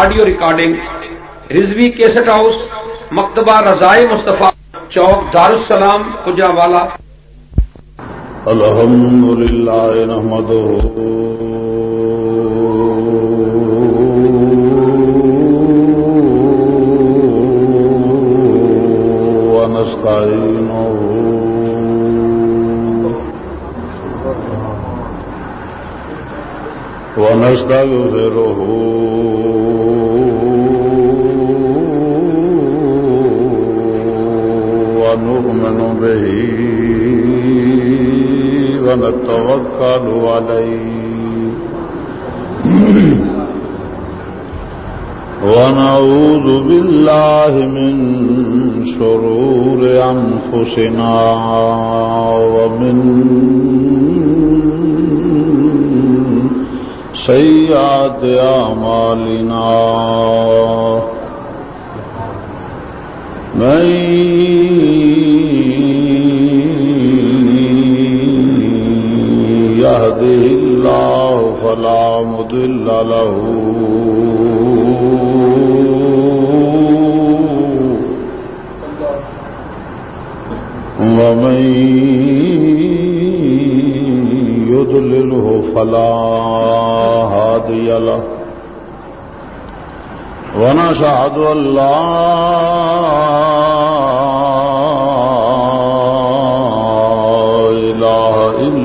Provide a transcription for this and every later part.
Audio recording, Rizvi cassette house, مکتبہ رضائے مصطفیٰ چوک، دارالسلام کجا والا الحمد للہ نحمده ونستعينه ونستغفره ونؤمن به ونتوكل عليه ونعوذ بالله من شرور أنفسنا ومن سيئات أعمالنا من يهده الله فلا مضل له. ومن يضلله فلا هادي له. ونشهد أن لا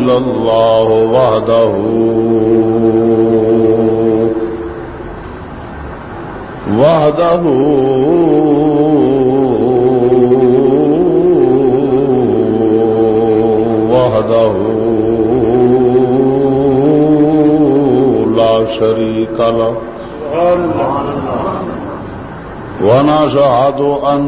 الله وحده. وحده. وحده. لا شريك له. ونشهد أن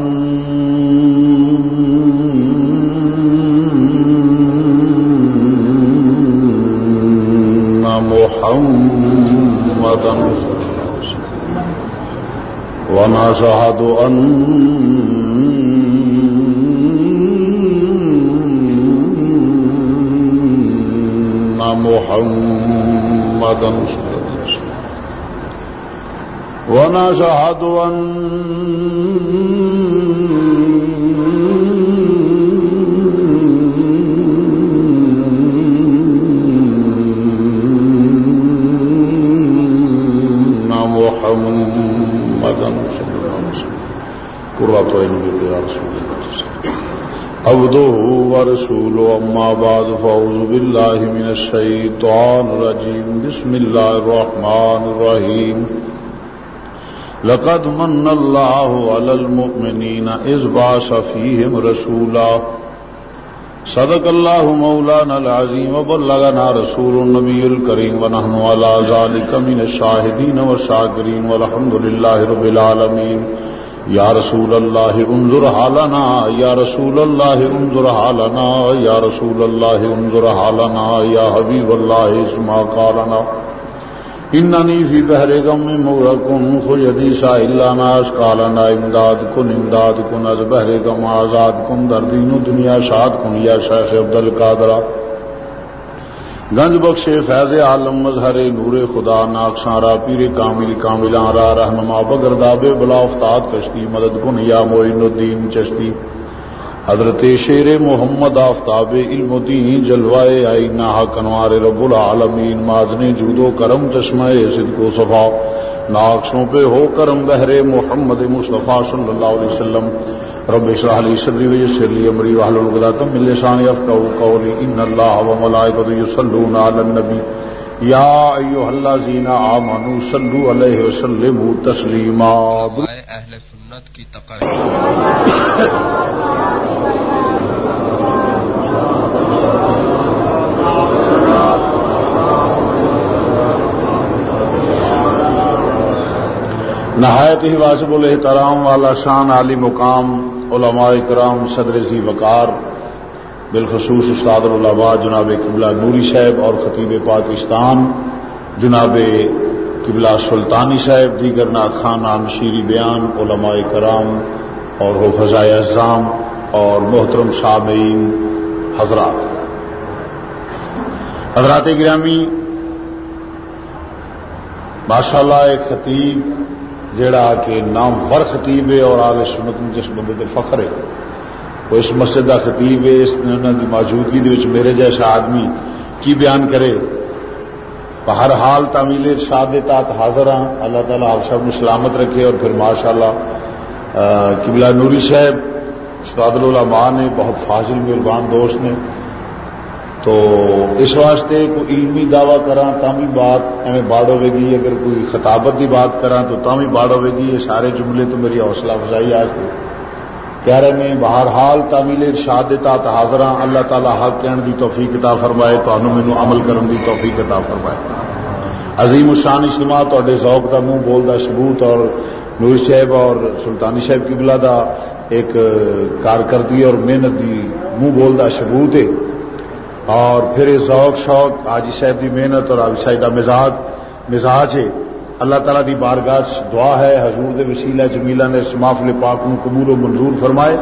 محمدا ونشهد أن محمدا ونشهد أن عبده ورسوله، أما بعد، فأعوذ بالله من الشيطان الرجيم. بسم الله الرحمن الرحيم. لقد من الله على المؤمنين إذ بعث فيهم رسولا. صدق الله مولانا العظيم، وبلغنا رسول النبي الكريم، ونحن على ذلك من الشاهدين والشاكرين، والحمد لله رب العالمين. یا رسول اللہ انظر حالنا، یا رسول اللہ انظر حالنا، یا رسول اللہ انظر حالنا، یا حبیب اللہ اسما قالنا. اننی فی بحر غم مغرقن خجدی سائلا ناش قالنا امداد کن امداد کن، از بحر غم آزاد کن، در دین دنیا شاد کن، یا شیخ عبدالقادرہ گنج بخش فیض عالم، مظہر نور خدا ناکسارا پیر کامل کامل را رہنما بگرداب بلا افتاد، کشتی، مدد کن یا معین الدین، چشتی۔ حضرت شیر محمد آفتاب علم الدین جلوائے آئی نہ کنوار رب العالمین، مادن جودو کرم، چشمہ صدق و صفا۔ ناکسوں پہ ہو کرم، بہرے محمد مصطفیٰ صلی اللہ علیہ وسلم۔ رب اشرح لي صدري ويسر لي امري واحلل عقدة من لساني يفقهوا قولي ان الله وملائكته يصلون على النبي. يا ايها الذين امنوا صلوا عليه وسلموا تسليما. اهل سنت کی تقریر نہایت ہی واجب الحترام والا شان علی مقام علماء کرام، صدر سی وقار، بالخصوص استاد العلماء جناب قبلہ نوری صاحب اور خطیب پاکستان، جناب قبلہ سلطانی صاحب، دیگر خانان، شیری بیان، علماء کرام اور ہو فضائے اعظام اور محترم سامعین، حضرات۔ حضرات گرامی ماشاء اللہ ایک خطیب جڑا کہ نام ور خطیب ہے اور آل سنت جس بندے کے فخر ہے۔ وہ اس مسجد کا خطیب ہے، اس کی موجودگی میرے جیسا آدمی کی بیان کرے؟ ہر حال تعمیل ارشاد تات حاضر ہاں۔ اللہ تعالیٰ آپ سب سلامت رکھے اور پھر ماشاء اللہ قبلہ نوری صاحب، استاد العلماء نے، بہت فاضل مہربان دوست نے تو اس واسطے کوئی علمی دعوی کرا بھی بات ایویں باڑ ہوے گی، اگر کوئی خطابت کی بات کرا تو بھی باڑ ہوے گی۔ یہ سارے جملے تو میری حوصلہ افزائی آج تھے کہہ رہے میں بہرحال تعمیل ارشاد دیتا حاضر ہاں۔ اللہ تعالیٰ حق کہن دی توفیق عطا فرمائے تو مینو عمل کرن دی توفیق عطا فرمائے۔ عظیم الشان اجتماع تے ذوق کا منہ بولتا ثبوت اور نور صاحب اور سلطانی صاحب کی بلا دا ایک کارکردگی اور محنت دی منہ بولتا ثبوت ہے۔ اور پھر ذوق شوق آجی صاحب دی محنت اور آجی صاحب کا مزاج مزاج ہے۔ اللہ تعالیٰ دی بارگاہ دعا ہے، حضور دے وسیلہ جمیلہ نے سمافل پاک نو قبول و منظور فرمائے۔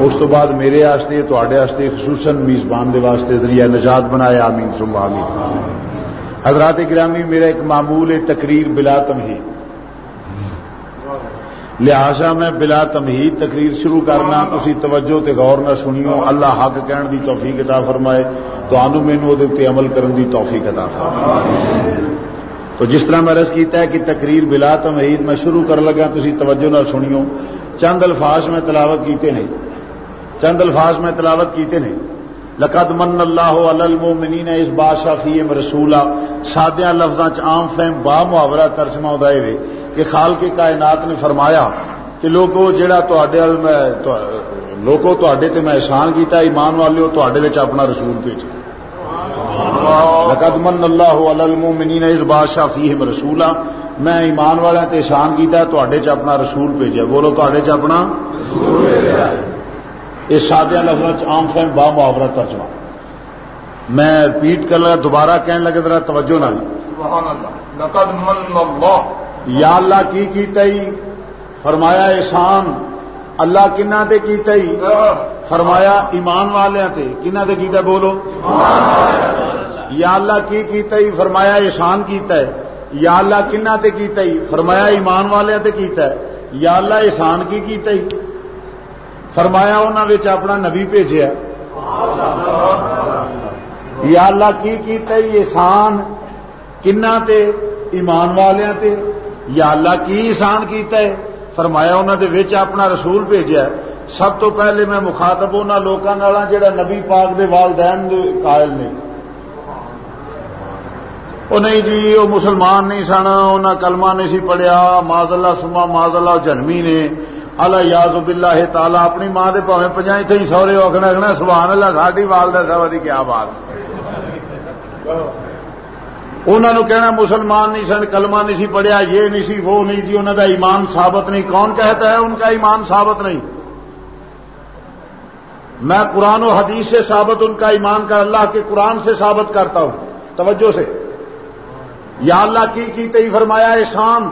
اس تو بعد میرے آستے تو آڈے آستے خصوصاً میزبان دے واسطے ذریعہ نجات بنائے آمین سم آمین حضرات گرامی، میرا ایک معمول تقریر بلا تمہید۔ لہذا میں بلا تمہید تقریر شروع کرنا تھی توجہ تے غور نہ سنیو، اللہ حق کہن دی توفیق عطا فرمائے تو آنو مینو عمل کرن دی توفیق عطا فرمائے۔ تو جس طرح میں رس کیتا ہے کہ تقریر بلا تمہید میں شروع کر لگا تھی توجہ نہ سنیو۔ چند الفاظ میں تلاوت کیتے نہیں چند الفاظ میں تلاوت کیتے نہیں لقد من اللہ المومنین اس بادشاہ فیم رسولہ سادیا لفظاں عام فہم با محاورہ ترجمہ ادائے ہوئے کہ خال کے کائنات نے فرمایا کہ لوگوں جہاں لوگوں تے میں احسان کیتا ایمان والے تے اپنا رسول بھیجا لقد من اللہ المومنین اس بادشاہ فیم رسولہ میں ایمان والے تے احسان کیتا تے اپنا رسول بھیجا بولو تے اپنا یہ سادیا لفظ عام فہم با محاورہ ترجمہ۔ میں رپیٹ کر لگا دوبارہ کہنے لگے ذرا توجہ نہ لقد من اللہ یا اللہ کی کیتئی؟ فرمایا احسان، اللہ کنہ تے کیتئی؟ فرمایا ایمان والے تے کنہ تے کیتا بولو؟ یا اللہ کی کیتئی؟ فرمایا احسان کیتا ہے۔ یا اللہ کنہ تے کیتئی؟ فرمایا ایمان والے تے کیتا ہے یا اللہ احسان کی کیتئی؟ فرمایا انہوں اپنا نبی بھیجا یا اللہ کی کیتا احسان کنہ تے، ایمان والوں تے۔ یا اللہ کی احسان کیتا ہے؟ فرمایا انہوں نے اپنا رسول بھیجا سب تو پہلے میں مخاطب ان لوگوں جڑا نبی پاک دے والدین دے قائل نے۔ وہ نہیں جی وہ مسلمان نہیں سن انہیں کلمہ نہیں سی پڑھیا۔ ماض اللہ سما ماض اللہ جنمی نے۔ اللہ یاز باللہ تعالی، اپنی ماں دے پاویں پنجائی تھی سورے آخنا آخنا سبحان اللہ ساری والدہ صاحب کی کیا بات۔ انہوں کہنا مسلمان نہیں سن، کلمہ نہیں سی پڑھیا، یہ نہیں سی، وہ نہیں جی انہوں کا ایمان ثابت نہیں۔ کون کہتا ہے ان کا ایمان ثابت نہیں؟ میں قرآن و حدیث سے ثابت، ان کا ایمان کر اللہ کے قرآن سے ثابت کرتا ہوں۔ توجہ سے۔ یا اللہ کی کی فرمایا احسان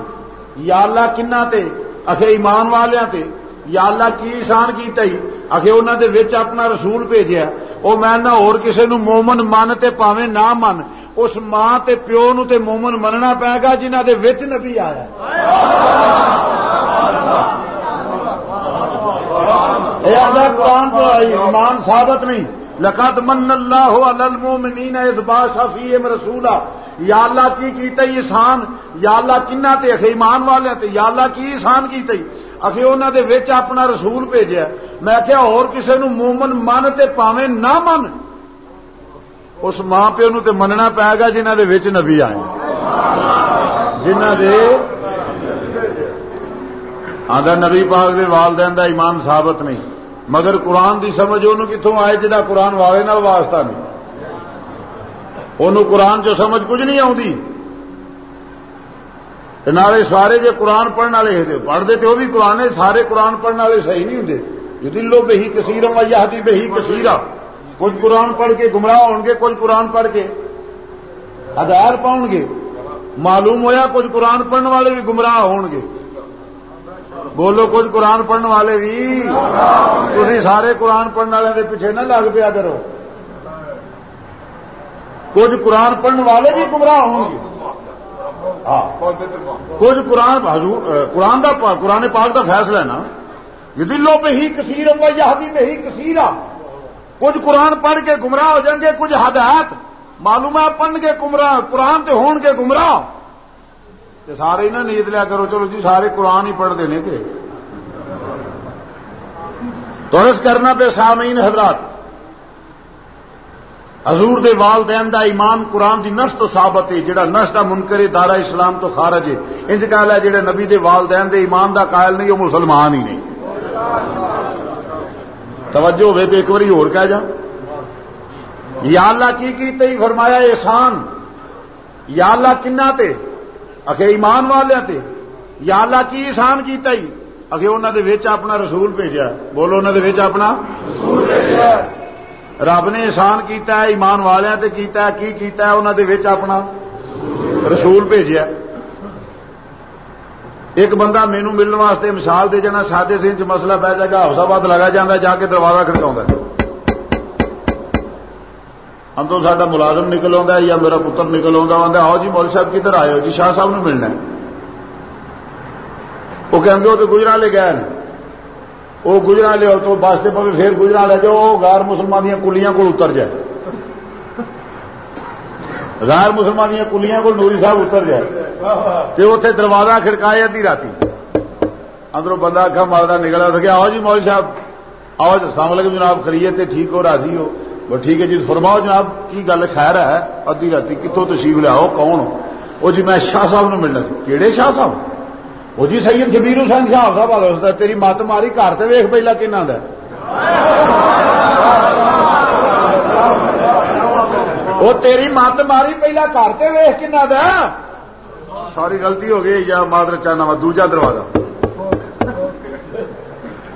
یا اللہ کنہ تے؟ اکھے ایمان والوں تے۔ یا اللہ کی احسان کیتا ہی؟ اکھے انہوں دے وچ اپنا رسول بھیجیا۔ وہ میں نہ اور کسے نو مومن من تے پاویں، نہ من۔ اس ماں تے پیو نو تے مومن مننا پے گا جنہ دے وچ نبی آیا۔ قرآن تو ایمان ثابت نہیں۔ لقد من اللہ علی المؤمنین اذ باث فیہم رسولا۔ یا اللہ کی کیتے احسان، یا اللہ کنہ تے اخی ایمان والے تے، یا اللہ کی احسان کیتے اخی انہاں دے وچ اپنا رسول بھیجیا۔ میں کہیا اور کسے نو مومن من تے پاویں نہ من۔ اس ماں پیو نو تے مننا پائے گا جنہ دے وچ نبی آئے۔ جنہ دے آدھا نبی پاک دے والدین دا ایمان ثابت نہیں۔ مگر قرآن دی سمجھ انہوں کتوں آئے جہاں قرآن والے نال واسطہ نہیں۔ انہوں قرآن چ سمجھ کچھ نہیں آتی نالے سارے جے قرآن پڑھنے والے پڑھتے تو وہ بھی قرآن سارے قرآن پڑھنے والے صحیح نہیں ہوں دلو بہی کثیر یادی بہی کثیرا کچھ قرآن پڑھ کے گمراہ ہو گے، کچھ قرآن پڑھ کے۔ ہدایت پاؤ گے۔ معلوم ہویا کچھ قرآن پڑھنے والے بھی گمراہ ہون گے۔ بولو کچھ قرآن پڑھنے والے بھی۔ تھی سارے قرآن پڑھنے والے کے پیچھے نہ لگ پیا کرو۔ کچھ قرآن پڑھنے والے بھی گمراہ ہوں گے۔ ہاں۔ کچھ قرآن قرآن قرآن پاک دا فیصلہ ہے نا۔ یہ دلوں پہ ہی کثیر ہوا یہی میں ہی کثیر آ کچھ قرآن پڑھ کے گمراہ ہو جائیں گے، کچھ ہدایت معلوم ہے پڑھ کے گمراہ، قرآن تے ہون کے گمراہ۔ سارے نہ نیت لیا کرو، چلو جی سارے قرآن ہی پڑھ دینے کے ترس کرنا پہ سامعین حضرات، حضور دے والدین دا ایمان قرآن دی نش تو ثابت ہے، جڑا نش دا منکر دارا اسلام تو خارج ہے۔ انج کہا ہے جڑے نبی دے والدین دے ایمان دا قائل نہیں، وہ مسلمان ہی نہیں۔ توجہ ہوئے تو ایک بار اور کہہ جا۔ یا اللہ کی کی تی فرمایا احسان؟ یا اللہ کنا تے؟ اکھے ایمان والے تے۔ یا اللہ کی احسان کیتا ہی؟ اگے انہوں دے نے اپنا رسول بھیجا۔ بولو انہوں دے نے اپنا رب نے احسان کیتا ہے، ایمان والوں تے کیتا ہے، کی کیتا ہے؟ انہوں دے نے اپنا رسول بھیجا ایک بندہ مینو ملنے واسطے مثال دے جانا، سادے سن چ مسئلہ پی جائے گا حوصہ باد لگا جا جا کے دروازہ کھڑکا ہم تو سا ملازم نکل آتا یا میرا پتر نکل آتا آؤ جی مول صاحب کدھر آئے ہو؟ جی شاہ صاحب نے ملنا وہ کہ وہ تو گجرا لے گئے وہ گجرا لے تو بس پہ پھر گجرا لے جاؤ غیر مسلمان دیا کلیاں کو اتر جائے۔ غیر مسلمان دیا کلیاں کو نوری صاحب اتر جائے۔ تو اتنے دروازہ کھڑکائے ادی رات اندروں بندہ اکا مارتا نکلا سکے۔ آؤ جی مول صاحب، آؤ جی، السلام علیکم جناب خریے ٹھیک ہو، راضی ہو؟ وہ ٹھیک ہے جی فرماؤ جناب، کی گل خیر ہے؟ ادی رات کتوں تشریف لیاؤ کون وہ جی میں شاہ صاحب نے ملنا سی۔ کہڑے شاہ صاحب؟ وہ جی سید شبیر حسین شاہ صاحب آ تیری مت ماری، گھر سے ویخ پہلا کہنا وہ تیری مت ماری پہلا کرتے ویخ کنا دا ساری غلطی ہو گئی، یا مادر چانا وا، دوجا دروازہ۔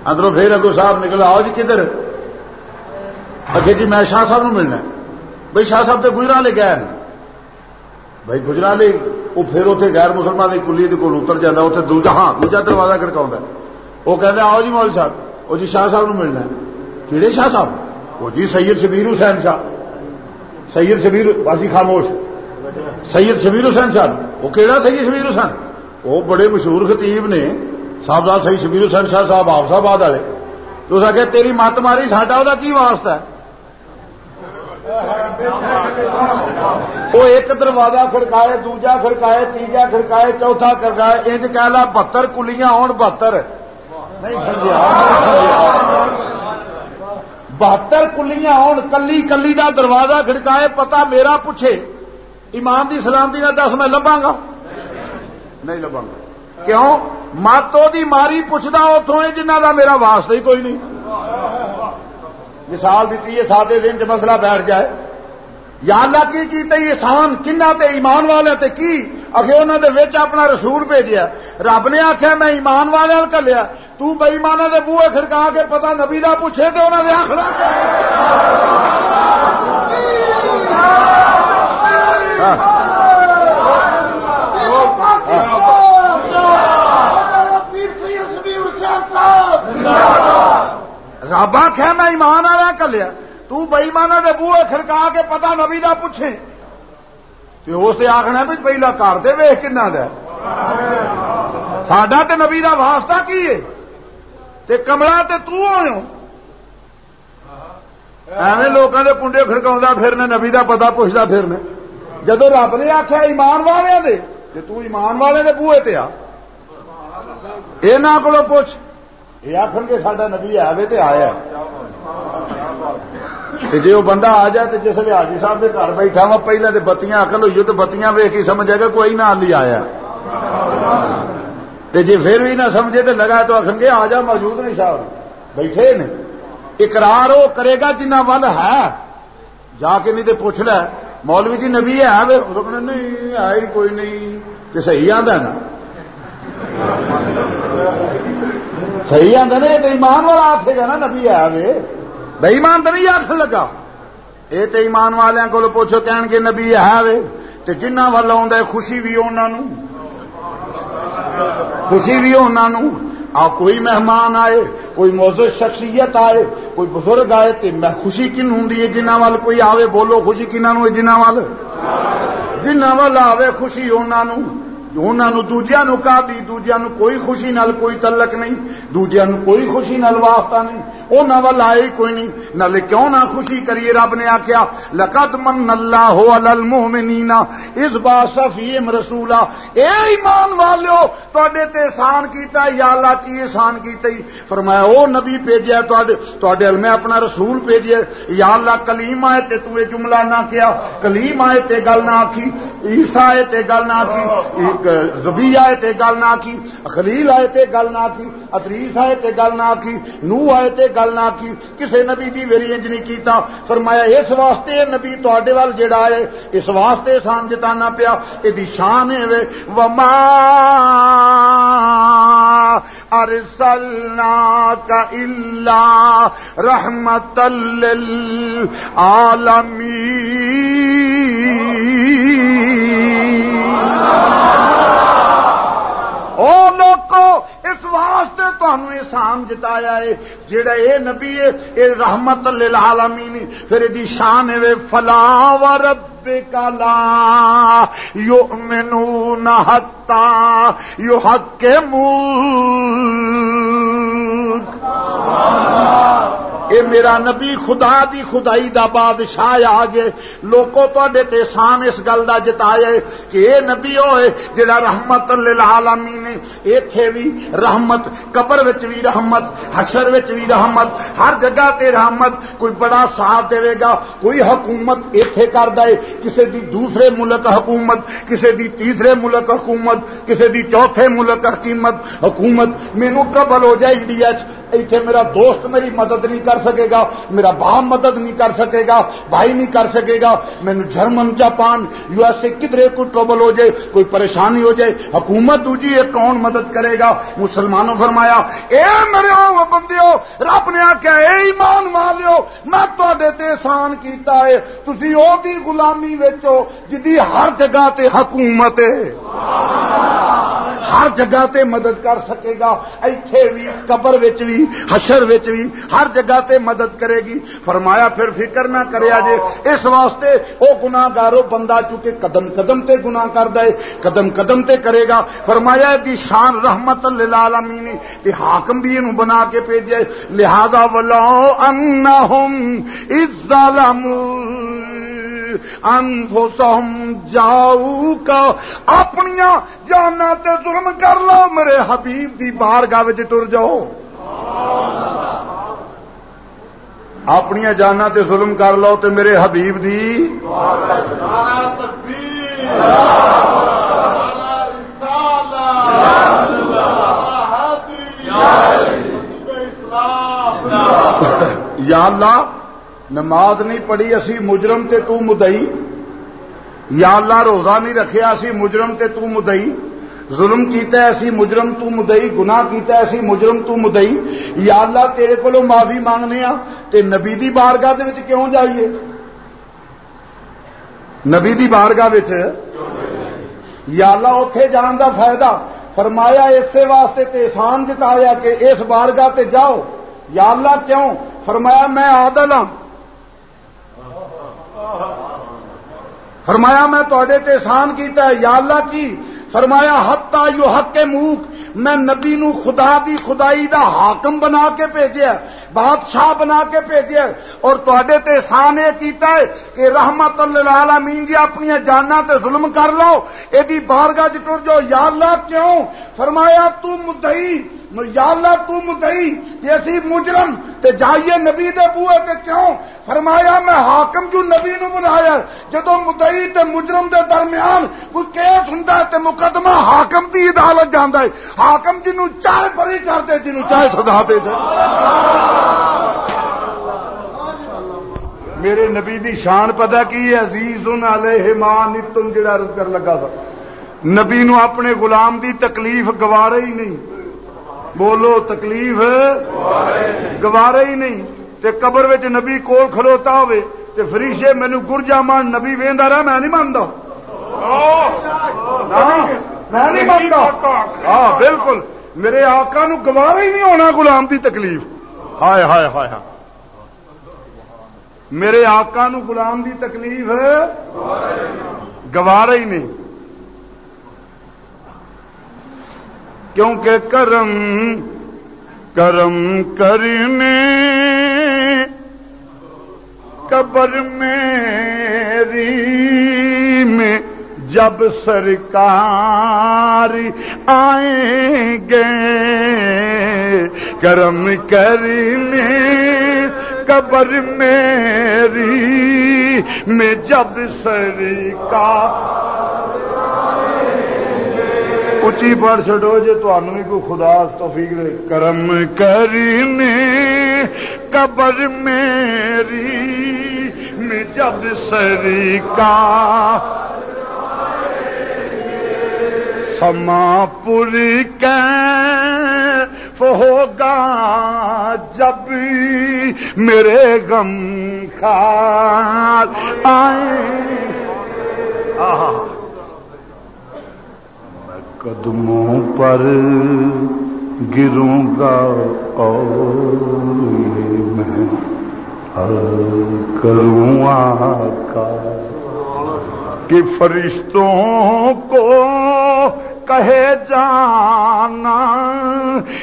اندروں پھر اگو صاحب نکلا آؤ جی کدھر؟ اچھے جی میں شاہ صاحب ملنا۔ بھائی شاہ صاحب تو گجرا لے گئے بھائی گجرا لے وہ پھر اتنے غیر مسلمان کی کلی کو اتر جاتا اتنے دوجا ہاں دوجا دروازہ کڑکا وہ کہتے آؤ جی مول صاحب وہ جی شاہ صاحب ملنا کہڑے شاہ صاحب؟ وہ جی سید شبیر حسین شاہ۔ سید شبیر واسی خاموش. سید شبیر حسین صاحب. وہ کہڑا سید شبیر حسین؟ وہ بڑے مشہور خطیب نے صاحب سید شبیر حسین شاہ صاحب آفس آباد والے تو آ تیری مت ماری، ساڈا وہ کی واسطہ ہے؟ وہ ایک دروازہ کھڑکائے، دوجا کھڑکائے، تیجا کھڑکائے، چوتھا کھڑکائے، انج کہہ لا بہتر کلیاں آن بہتر نہیں سمجھا؟ بہتر کلیاں آن کلی کلی دا دروازہ کھڑکائے پتا میرا پوچھے، ایمان دی سلامتی کا دس، میں لبا گا نہیں لبا گا کیوں؟ ماتو دی ماری پوچھتا اتوں جنہ دا میرا واسطہ ہی کوئی نہیں۔ مثال دیتی ہے، سادے دن چ مسئلہ بیٹھ جائے۔ یا اللہ کی کیتے احسان کنہ تے ایمان والے تے کی؟ اگے انہوں دے وچ اپنا رسول بھیجیا۔ رب نے آخیا میں ایمان والے کلیا۔ تو بئیمانا دے بوئے کھڑکا کے پتا نبی دا پوچھے تو انہوں نے آخر رب آخیا میں ایمان والا کلیا۔ تو بئیمانا دے بوئے کھڑکا کے پتا نبی دا پوچھے۔ اس سے آخنا بھی پہلا کر دے ویخ کنا ساڈا تے نبی دا واسطہ کی ہے؟ تے کملا تے تو آئے ایویں لوگوں کے کنڈے کھڑکا پھرنے، نبی دا پتا پوچھتا پھرنے۔ جدو رب نے آخیا ایمان والے دے، تے تو ایمان والے دے بوئے تے آ۔ کو پوچھ۔ یہ آخر گے سڈا نبی آئے تے آیا جی وہ بندہ آ جائے تو جس ویل حاجی صاحب کے گھر بیٹھا وا پہلے تو بتیاں اکل ہوئی تو بتیاں ویک ہی سمجھ گا کوئی نہ لی آیا جی پھر بھی نہ سمجھے تو لگا تو آخر گے آ جا موجود نہیں صاحب بیٹھے نے اقرار وہ کرے گا جنہ ول ہے جا کے نہیں تو پوچھ لے مولوی جی نبی ہے نہیں ہے کوئی نہیں تو صحیح آتا نا صحیح آتا نا یہ ایمان والا آخے گا نا نبی ہے بےمان تو نہیں آخ لگا۔ یہ تو ایمان والوں کو پوچھو کہن کے نبی ہے ہاں وے۔ تو جنہ ول آ خوشی بھی انہوں خوشی بھی انہوں آ کوئی مہمان آئے، کوئی موضوع شخصیت آئے، کوئی بزرگ آئے تو میں خوشی کن ہوں جنہ وال کوئی آوے بولو خوشی کنہوں جنہ وال جنہ وال آوے خوشی انہوں انہوں دوجیا نو کہا دی دوجیا نو کوئی خوشی نال کوئی تلک نہیں دوجیا نو کوئی خوشی نال واسطہ نہیں۔ انہوں وال آئے کوئی نہیں۔ نالے کیوں نہ خوشی کریے رب نے آخیا لقد من اللہ ہو المومنین اس بات فیم رسولا۔ اے ایمان والو تے تے احسان کیتا یا اللہ کی احسان کیتا فرمایا، او نبی بھیجیا تے میں اپنا رسول بھیجیا یا اللہ، کلیم آئے تے تو جملہ نہ کیا۔ کلیم آئے تے گل نہ آخی عیسا آئے تے گل نہ آخی زبی آئے تے گل نہ کی خلیل آئے تے گل نہ کی ادریس آئے تے گل نہ کی نو آئے تے گل نہ کی، کسے نبی دی ویری انج نہیں کیتا۔ فرمایا، اس واسطے نبی تواڈے وال جڑا ہے، اس واسطے سان جتانا پیا دی شان ہے وما ارسلنا کا الا رحمت للعالمین او لوکو اس واسطے تہن احسان جتایا ہے جڑا اے نبی ہے، اے رحمت للعالمین پھر دی شان ہے فلا ورب کلا یؤمنون حتا یحکمون۔ اے میرا نبی، خدا دی خدائی دا بادشاہ آ گئے۔ لوکو تے سان اس گل دا جتایا کہ اے نبی ہوئے جڑا رحمت للعالمین ایتھے بھی رحمت، قبر وچ بھی رحمت، حشر وچ بھی رحمت، ہر جگہ تے رحمت، کوئی بڑا ساتھ دے گا، کوئی حکومت ایتھے کر دے، کسے دی دوسرے ملک حکومت، کسے دی تیسرے ملک حکومت، کسے دی چوتھے ملک حکومت حکومت مینو قبل ہو جائے انڈیا ایتھے میرا دوست میری مدد نہیں کر سکے گا، میرا باپ مدد نہیں کر سکے گا، بھائی نہیں کر سکے گا مینو German, Japan, U S A کدھر کوئی ٹربل ہو جائے، کوئی پریشانی ہو جائے، حکومت دوجی ہے کون مدد کرے گا؟ مسلمانوں فرمایا، اے میرے بندے رب نے آخیا اے ایمان والو، میں تے احسان کیتا ہے۔ تھی وہ غلامی ویچو جدی ہر جگہ تے حکومت ہے۔ ہر جگہ تے مدد کر سکے گا۔ ایتھے بھی قبر وچ بھی حشر وچ بھی ہر جگہ تے مدد کرے گی۔ فرمایا، پھر فکر نہ کرے جے اس واسطے او گناہگارو بندہ چونکہ قدم قدم تے گناہ کر دے قدم قدم تے کرے گا۔ فرمایا دی شان رحمت للعالمین، تے حاکم بھی انہوں بنا کے بھیجے. لہذا ولو انہم اذ ظلموا انفسہم جاؤ کا اپنی جانا تے ظلم کر لو، میرے حبیب دی بارگاہ وچ ٹر جاؤ۔ اپنی جانا تے ظلم کر لو تے میرے حبیب دی یا اللہ، نماز نہیں پڑھی اسی مجرم تے تو مدئی یا اللہ روزہ نہیں رکھیا اسی مجرم تے تو مدئی ظلم کیتا ہے اسی مجرم تو مدئی گناہ کیتا ہے اسی مجرم تو مدئی یا اللہ تیرے کو معافی مانگنے ہاں تے نبی دی بارگاہ دے وچ کیوں جائیے؟ نبی دی بارگاہ وچ یا اللہ اتے جان دا فائدہ، فرمایا اسی واسطے تے احسان جتایا کہ اس بارگاہ تے جاؤ۔ یا اللہ کیوں؟ فرمایا میں عادل ہوں فرمایا میں تے احسان کیتا ہے، یا اللہ کی؟ فرمایا ہتا یو حق کے موک، میں نبی نو خدا دی خدائی دا حاکم بنا کے بھیجیا بادشاہ بنا کے بھیجیا اور تے احسان یہ کیتا ہے کہ رحمت للعالمین جی اپنی جانا تے ظلم کر لو یہ بارگاہ چ جو یا اللہ کیوں؟ فرمایا، تو مدئی یا اللہ تو مدئی کہ اسی مجرم، تے جائیے نبی دے بوئے تے کیوں؟ فرمایا میں حاکم جو نبی نو بنایا؟ جدو مدئی تے مجرم دے درمیان کوئی کیس ہوں تے مقدمہ حاکم دی عدالت جانا ہے۔ حاکم جنو چاہے بری کر دے جنو چاہے سزا دے میرے نبی دی شان پتا کی ہے؟ عزیز علیہ مان تم جڑا رد کر لگا تھا نبی نو اپنے غلام دی تکلیف گوارا ہی نہیں۔ بولو تکلیف گوارا ہی نہیں تے قبر وچ نبی کول کھلوتا ہوئے تے فریشے مینو گرجا مان نبی وہدا رہا میں نہیں مانتا میں نہیں مانتا ہاں بالکل میرے آقا نو گوارا ہی نہیں ہونا غلام دی تکلیف ہائے ہائے ہائے ہائے میرے آقا نو غلام دی تکلیف گوارا ہی نہیں کیونکہ کرم کرم کرنے قبر میری میں جب سرکار آئیں گے، کرم کرنے قبر میری میں جب سرکار اچھی پڑھ چڈو جی تمہیں بھی کوئی خدا توفیق دے۔ کرم کرنے، قبر میری، میں جب سرکار سما پوری ہوگا جب میرے غم خال آئے۔ میں قدموں پر گروں گا اور میں کروں آقا کہ فرشتوں کو کہے جانا،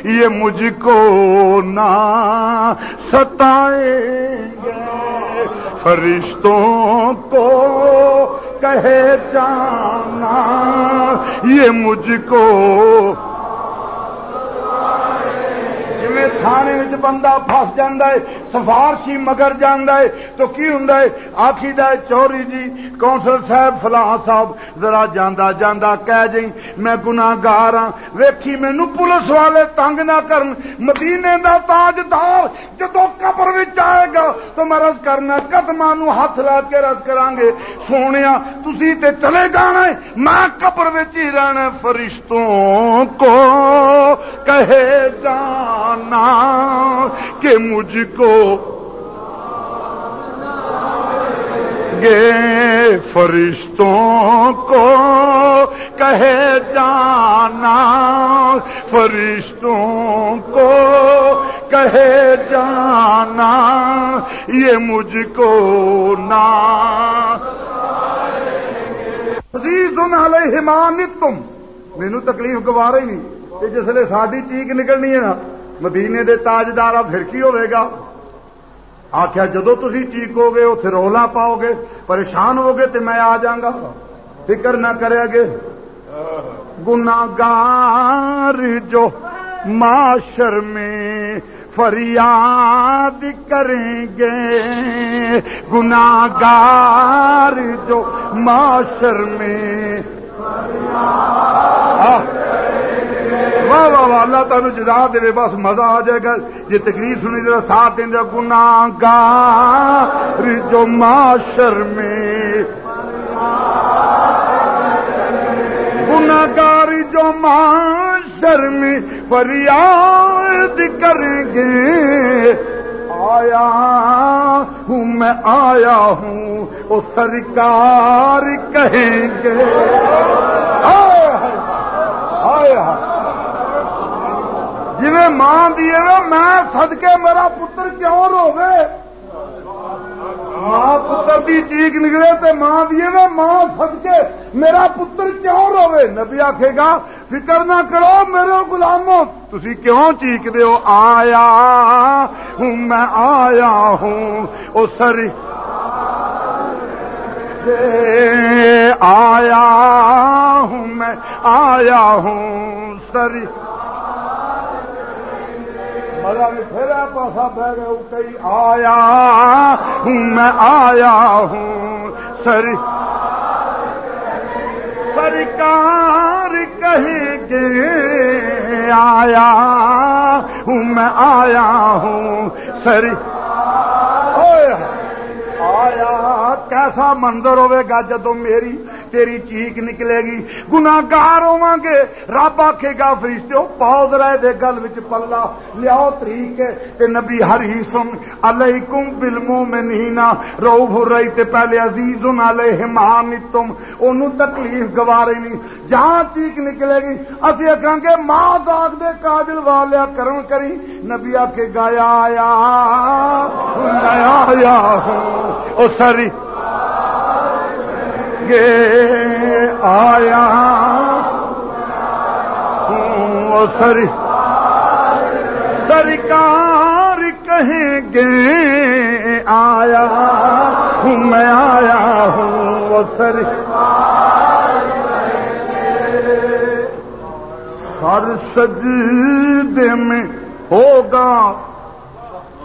یہ مجھ کو نہ ستائیں گے۔ فرشتوں کو کہے جانا یہ مجھ کو جی تھانے میں بندہ پس جائے سفارشی مگر جانا ہے تو کی ہوں آخی چوری جی کونسل صاحب فلاں صاحب ذرا جانا جانا کہہ جی میں گناگار ہاں ویکھی مینو پولیس والے تنگ نہ کرن مدینے دا تاجدار جدو قبر آئے گا تو میں رس کرنا قدم ہاتھ لا کے رس کرا گے سونے تھی تے چلے جانا میں قبر ہی رہنا فرشتوں کو کہے جانا کہ مجھ کو گے فرشتوں کو کہے جانا، فرشتوں کو کہے جانا، یہ مجھ کو نا عزیز علیہ مانت تم مینو تکلیف گوارا ہی نہیں جسے ساری چیخ نکلنی ہے۔ نا مدینے دے تاجدار پھر کی ہوئے گا؟ آخیا جدو تھی چیکو گے اتنے رولا پاؤ گے، پریشان ہو گے تو میں آ جاگا فکر نہ کرے گے گناگار جو معاشر میں فریاد کریں گے گناگار جو معاشر میں واہ واہ واہ، اللہ تعالی جزا دے، بس مزہ آ جائے گا۔ یہ تقریر سنی جا ساتھ دیں گنا گار۔ جو معاشر میں گناگار جو معاشر میں فریاد کریں گے آیا ہوں، میں آیا ہوں، وہ سرکار کہیں گے۔ آیا جی ماں دیے میں سدکے میرا پتر کیوں روے ماں پتر کی چیخ نکلے تو ماں دیے ماں سدکے میرا پتر کیوں روے نبی آخے گا، فکر نہ کرو میرے گلاموں تھی کیوں چیخ دو آیا، ہوں میں آیا ہوں وہ سری آیا، ہوں میں آیا ہوں سری بھی پھر پاسا بہ گئے کئی آیا ہوں میں آیا ہوں سری سرکار کہیں گے آیا ہوں میں آیا ہوں سری آیا کیسا منظر ہوے گا جدو میری تیری چیخ نکلے گی گناگار ہوا گے رب آخے گا فرشتے پود رہے دے گل پلا لیاؤ تے نبی ہر ہی سن علیکم بالمومنین روح رہی تے پہلے عزیز علیہم تم اونوں تکلیف گوارے نہیں جہاں چیخ نکلے گی اسی آخان گے ماں داغ دے کاجل والیا کرن کری نبی آخے گایا آیا آیا او سری گے آیا وہ سر سرکار کہیں گے آیا ہوں، میں آیا ہوں۔ وہ سر ہر سجدے میں ہوگا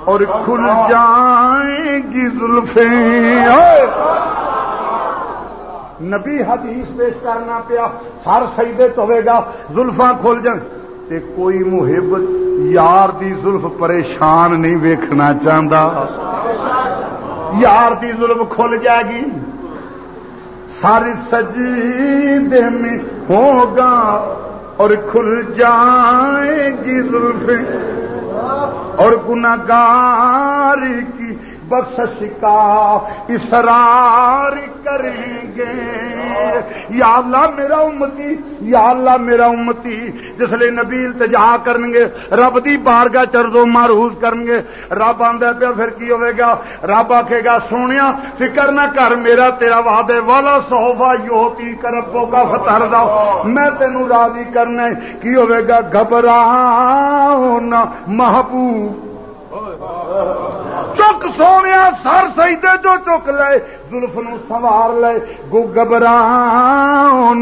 اور کھل جائیں گی زلفیں۔ نبی حدیث پیش کرنا پیا ہر سجدے تو ہوئے گا، زلفاں کھل جائیں۔ تے کوئی محب یار دی زلف پریشان نہیں ویکھنا چاہتا یار دی زلف کھل جائے گی۔ ساری سجدے میں ہوگا اور کھل جائے گی زلفیں اور گناگار کی بخش کا اسرار کریں گے۔ یا اللہ میرا امتی، یا اللہ میرا امتی، جس لیے نبی التجا کرن گے، رب دی بارگاہ چردو معروض کرن گے۔ رب آندا پیا پھر کی ہوے گا؟ رب آکھے گا، سونیا، فکر نہ کر میرا تیرا وعدے والا صوفا یوتی کربو کا فتر دا میں تینوں راضی کرنا کی ہوے گا؟ گھبراؤ نہ، محبوب چک سونے سر سجدے جو چک لے، زلف نو سوار لے۔ گو گبرا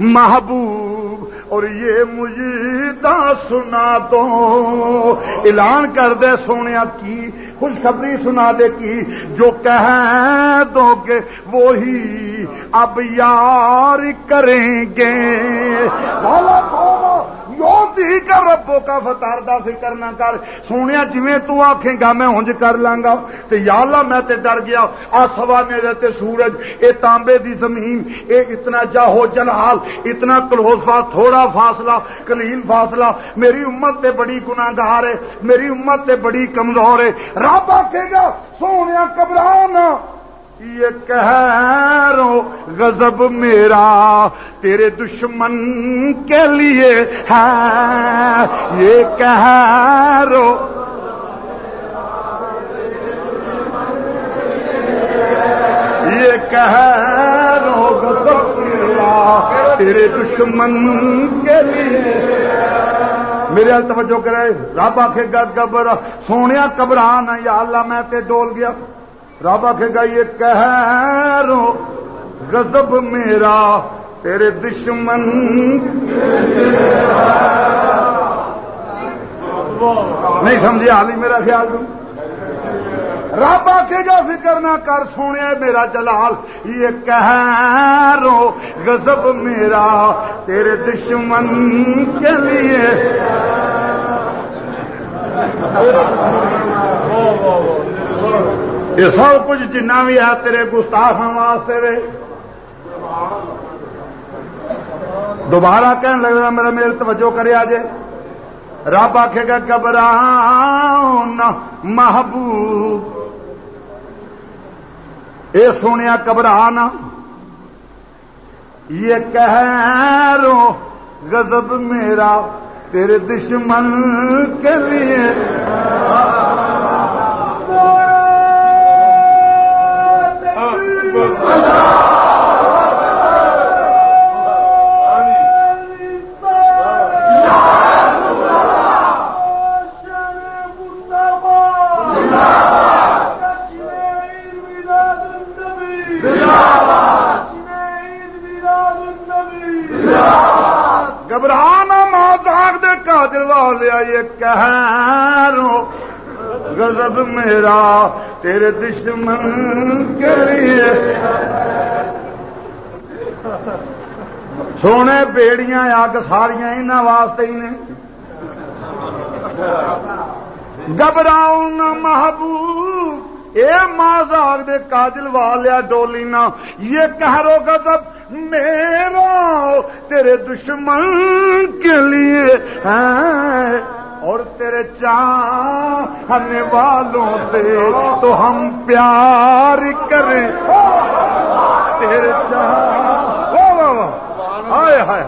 محبوب، اور یہ مجھے سنا دو۔ اعلان کر دے سونے کی، خوشخبری سنا دے کی۔ جو کہہ دو گے، وہی اب یار کریں گے۔ یوتی کا ربو کا فتار دا فکر نہ کر۔ سونے جی تو آخے گا میں ہنج کر لاگا تو یا اللہ میں تے ڈر گیا۔ آ سوا میرے تے سورج، اے تانبے دی زمین، اے اتنا جاہو جلال اتنا کلوز تھوڑا فاصلہ، کلیل فاصلہ۔ میری امت تے بڑی گناگار ہے، میری امت تے بڑی کمزور ہے۔ رب آخے گا سونے کبرانا یہ کہرو، غضب میرا تیرے دشمن کے لیے ہے۔ یہ کہرو یہ کہرو، غضب میرا تیرے دشمن کے لیے میرے توجہ کرے رب آخے گا گبر سونے کبران یا اللہ، میں تے ڈول گیا۔ رب آخے گا یہ کہہ غضب میرا تیرے دشمن نہیں سمجھے حال ہی میرا خیال دوں رب آخے گا فکر نہ کر سونے میرا جلال یہ کہہ غضب میرا تیرے دشمن کے لیے یہ سب کچھ جنا بھی ہے تیرے گستاخ واسطے وے۔ دوبارہ کہنے لگا میرا میرے توجہ کرے آج رب آخے گا گبرا محبوب۔ اے سونے گبراہ یہ کہہ غضب میرا تیرے دشمن کے لیے۔ تیرے دشمن کے لیے۔ سونے بیڑیاں اگ ساریاں انہوں واسطے ہی نے۔ گبراؤ محبوب، اے ماں دے کاجل والیا ڈولی نا یہ کہرو غضب، میرا تیرے دشمن کے لیے۔ ہے تیرے چاہنے والوں سے تو ہم پیار کریں۔ تیرے چاہ ہائے ہائے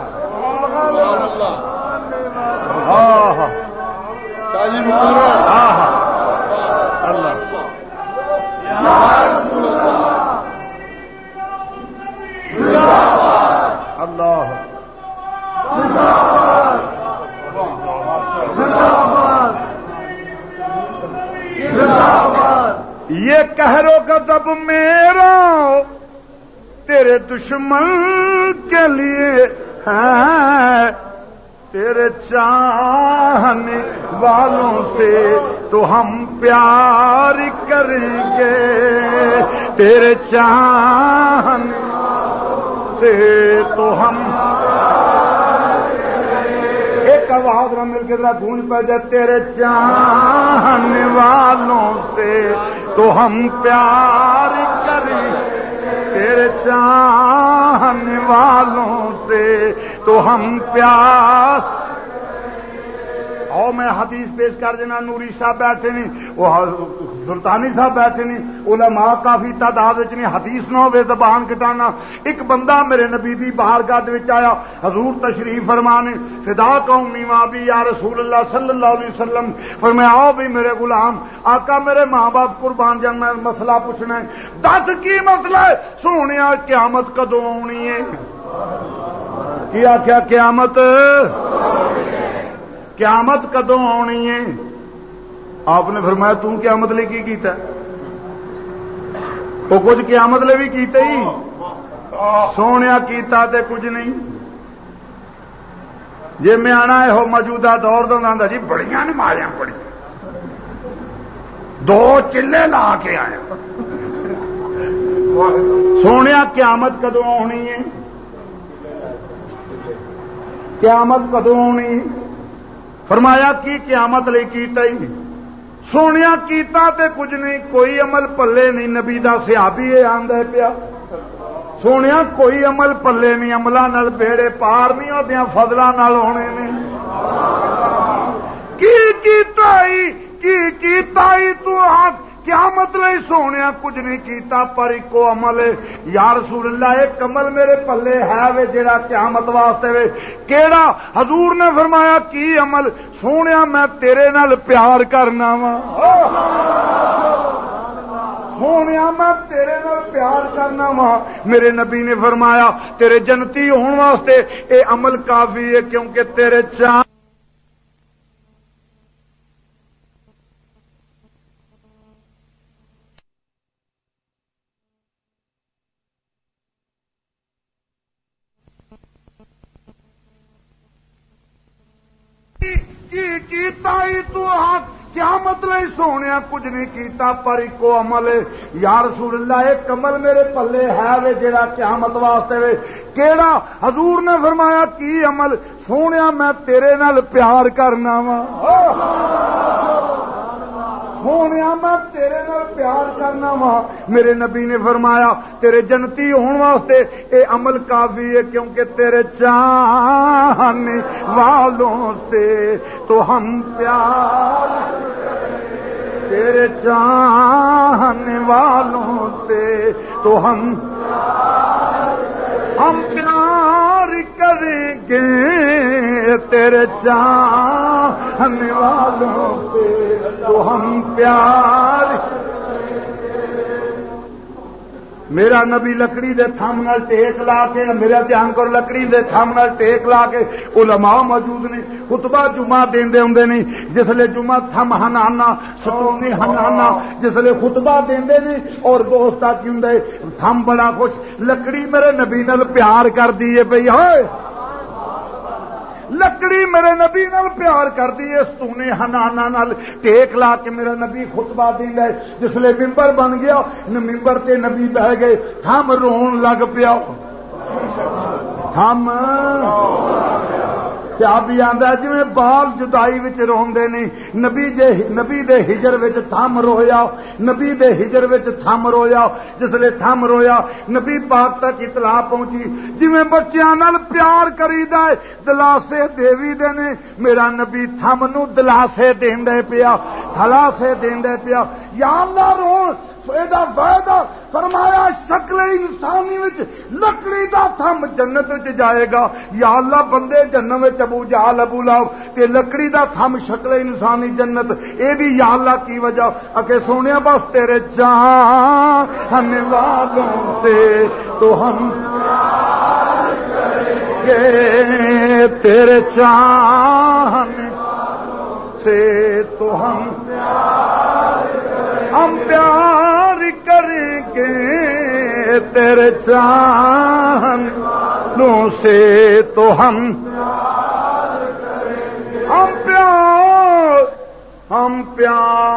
ہاں ہاں ہاں ہاں اللہ اللہ غضب میرا، تیرے دشمن کے لیے ہے، تیرے چاہنے والوں سے تو ہم پیار کریں گے۔ تیرے چاہنے سے تو ہم ایک آواز نہ مل کے ذرا گونج پہ جائے۔ تیرے چاہنے والوں سے تو ہم پیار کریں تیرے چاہنے والوں سے، تو ہم پیار او میں حدیث پیش کر دینا، نوری صاحب بیٹھے نہیں۔ وہ سلطانی صاحب بیٹھے نہیں، علماء کافی تعداد نہیں، حدیث نہ ہوئے، زبان کٹانا۔ ایک بندہ میرے نبی دی باہر گد آیا، حضور تشریف فرمانے، فدا قومی ماں بھی یا رسول اللہ صلی اللہ علیہ وسلم۔ فرمایا، آؤ بھی میرے غلام، آقا میرے ماں باپ قربان جان، میں مسئلہ پوچھنا ہے۔ دس کی مسئلہ ہے؟ سونے قیامت کدو آنی ہے؟ کیا کیا قیامت؟ قیامت کدو آنی ہے؟ آپ نے فرمایا تم قیامت لے کی کیتا وہ کچھ قیامت لے بھی کیتے ہی۔ سونے کیتا تے کچھ نہیں۔ جی میں آنا ہے، ہو موجودہ دور دوں جی بڑیاں نمایا پڑی دو چلے لا کے آئے سونے قیامت کدو آنی ہے؟ قیامت کدو آنی فرمایا کی قیامت لے کیتا ہی؟ سونے کیتا تے کچھ نہیں، کوئی عمل پلے نہیں۔ نبی دا سیابی یہ آدھا پیا۔ سونے کوئی عمل پلے نہیں عملہ نال بیڑے پار نہیں ہوتے فضل ہونے نے۔ کی کیتا ہی کی کیتا ہی تو آگ قیامت لئی سونے کچھ نہیں کیتا، پر ایک عمل یا رسول اللہ، ایک عمل میرے پلے ہے وے جڑا قیامت واسطے وے۔ کیڑا؟ حضور نے فرمایا، کی عمل؟ سونے میں تیرے نال پیار کرنا وا۔ سونے میں تیرے نال پیار کرنا وا۔ میرے نبی نے فرمایا، تیرے جنتی ہونے واسطے، اے عمل کافی ہے، کیونکہ تیرے چاہ کیا مطلب سونے کچھ نہیں کیتا، پر ایک عمل یا رسول اللہ، ایک عمل میرے پلے ہے وے جڑا قیامت واسطے وے۔ کیڑا؟ حضور نے فرمایا، کی عمل؟ سونے میں تیرے نال پیار کرنا وا۔ سونے میں تیرے نال پیار کرنا وا، میرے نبی نے فرمایا، تیرے جنتی ہونے واسطے اے عمل کافی ہے، کیونکہ تیرے چاہنے والوں سے تو ہم پیار تیرے چاہنے والوں سے تو ہم ہم پیار کریں گے تیرے چاہنے والوں سے۔ تو ہم پیار میرا نبی لکڑی دے تھم نال ٹیک لا کے، میرا دھیان کر لکڑی دے تھم نال ٹیک لا کے علماء موجود نے، خطبہ جمعہ دین دے ہوں نہیں جس جمعہ تھم ہنانا ستونی ہنانا جس لیے خطبہ دین دے نہیں اور دوستا کیوں دے، تھم بڑا خوش، لکڑی میرے نبی نال پیار کر دیئے پہ ہوئے لکڑی میرے نبی نال پیار کر دی ستونے ہنانا نال ٹیک لا کے میرا نبی خطبہ دی لے جس لیے ممبر بن گیا ممبر تے نبی بہ گئے۔ تھم رون لگ پیا تھم۔ سیابی آدھا جی بال جدائی وچ روندے نہیں۔ نبی جے نبی دے ہجر وچ تھم رویا۔ نبی دے ہجر وچ تھم رویا۔ جس لے تھم رویا۔ نبی پاک تک اطلاع پہنچی۔ جی بچیاں نال پیار کری دا دلاسے دیوی دے نے۔ میرا نبی تھم نو دلاسے دیندے پیا دلاسے دیندے پیا۔ یا اللہ رو وعدہ فرمایا شکل انسانی وچ لکڑی دا تھم جنت وچ جائے گا۔ یا اللہ، بندے جنت ابو جال ابو لاؤ تے لکڑی دا تھم شکل انسانی جنت۔ اے بھی یا اللہ کی وجہ؟ اکے سونے بس تیرے جان والوں سے تو ہم گے تیرے چاہن سے تو ہم ہم پیار کریں کے تیرے چانوں سے تو ہم ہم پیار ہم پیار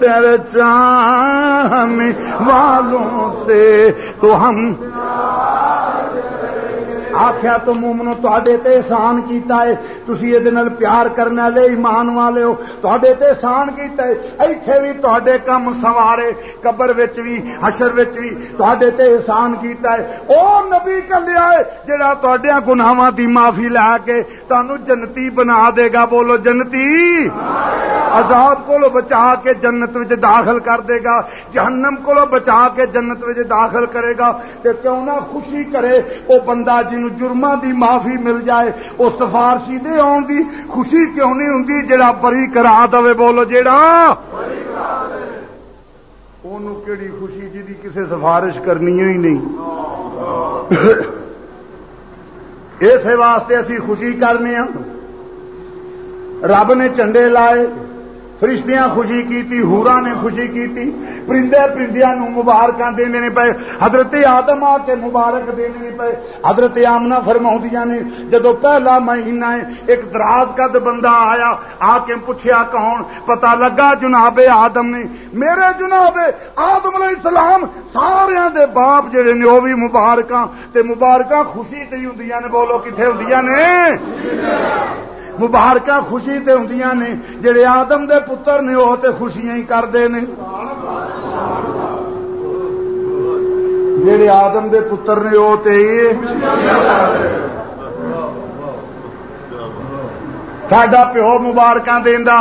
تیرے چاہنے والوں سے تو ہم آخیا تو مومنو تے احسان کیتا ہے۔ تسی یہ پیار کرنے والے، ایمان والے ہو۔ تے احسان کیتا ہے۔ ایتھے بھی تے کم سوارے قبر وچ بھی حشر وچ بھی تے احسان کیتا ہے۔ او نبی کلیا ہے، جڑا تہاڈیاں گناہاں دی معافی لے کے تانوں جنتی بنا دے گا۔ بولو جنتی۔ عذاب کو بچا کے جنت وچ داخل کر دے گا۔ جہنم کو بچا کے جنت وچ داخل کرے گا۔ تے کیوں نہ خوشی کرے، او بندہ جن جرما دی معافی مل جائے وہ سفارشی دے آن دی، خوشی کیوں نہیں ہوں جڑا بری کرا دے بولو جڑا کیڑی خوشی جی دی کسے سفارش کرنی ہی نہیں۔ اس واسطے اسی خوشی کرنے ہاں۔ رب نے چنڈے لائے۔ فرشتیاں خوشی کی ہورا نے خوشی کی پرندے پرندیا مبارک دینے پے۔ حضرت آدم آ کے مبارک دینے پے۔ حضرت آمنا فرما نے، جدو پہلا مہینہ ہے، ایک دراز قد بندہ آیا، آ کے پوچھا کون؟ پتا لگا جناب آدم نے۔ میرے جناب آدم علیہ السلام سارے دے باپ جڑے نے وہ بھی مبارک مبارک خوشی تی ہوں نے، بولو کتنے ہوں نے؟ مبارک خوشی تے ہوں نے، جڑے آدم دے پتر نے وہ تے خوشیاں ہی کرتے ہیں جڑے آدم دے پتر نے وہ تے ساڈا پیو مبارک دینا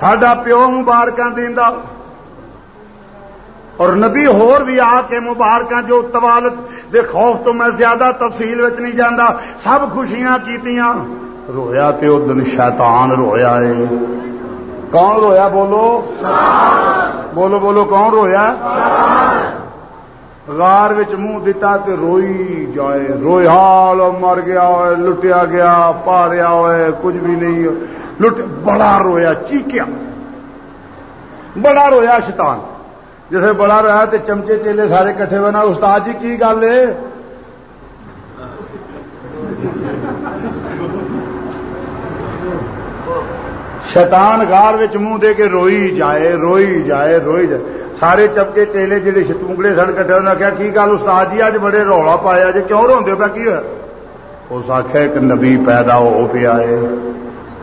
ساڈا پیو مبارک دینا اور نبی ہور بھی آ کے مبارک جو طوالت دے خوف تو میں زیادہ تفصیل وچ نہیں جانا سب خوشیاں کیتیاں۔ رویا تے او دن شیطان رویا ہے۔ کون رویا؟ بولو۔ بولو بولو، کون رویا؟ غار وچ منہ دتا تے روئی جائے۔ روئی حال مر گیا ہوئے، لٹیا گیا، پاریا ہوئے، کچھ بھی نہیں۔ لٹ، بڑا رویا، چیکیا۔ بڑا رویا شیطان۔ جسے بڑا رہا تو چمچے چیلے سارے کٹھے بنا، استاد جی کی گل ہے؟ شیطان گار منہ دے کے روئی جائے روئی جائے روئی جائے۔ سارے چپکے چیلے جڑے شتونگڑے سن کٹے انہیں آخیا کی گل استاد جی؟ اج بڑے رولا پایا جی کیوں روڈ پہ کی ہوا اس آخیا ایک نبی پیدا ہو پیا ہے۔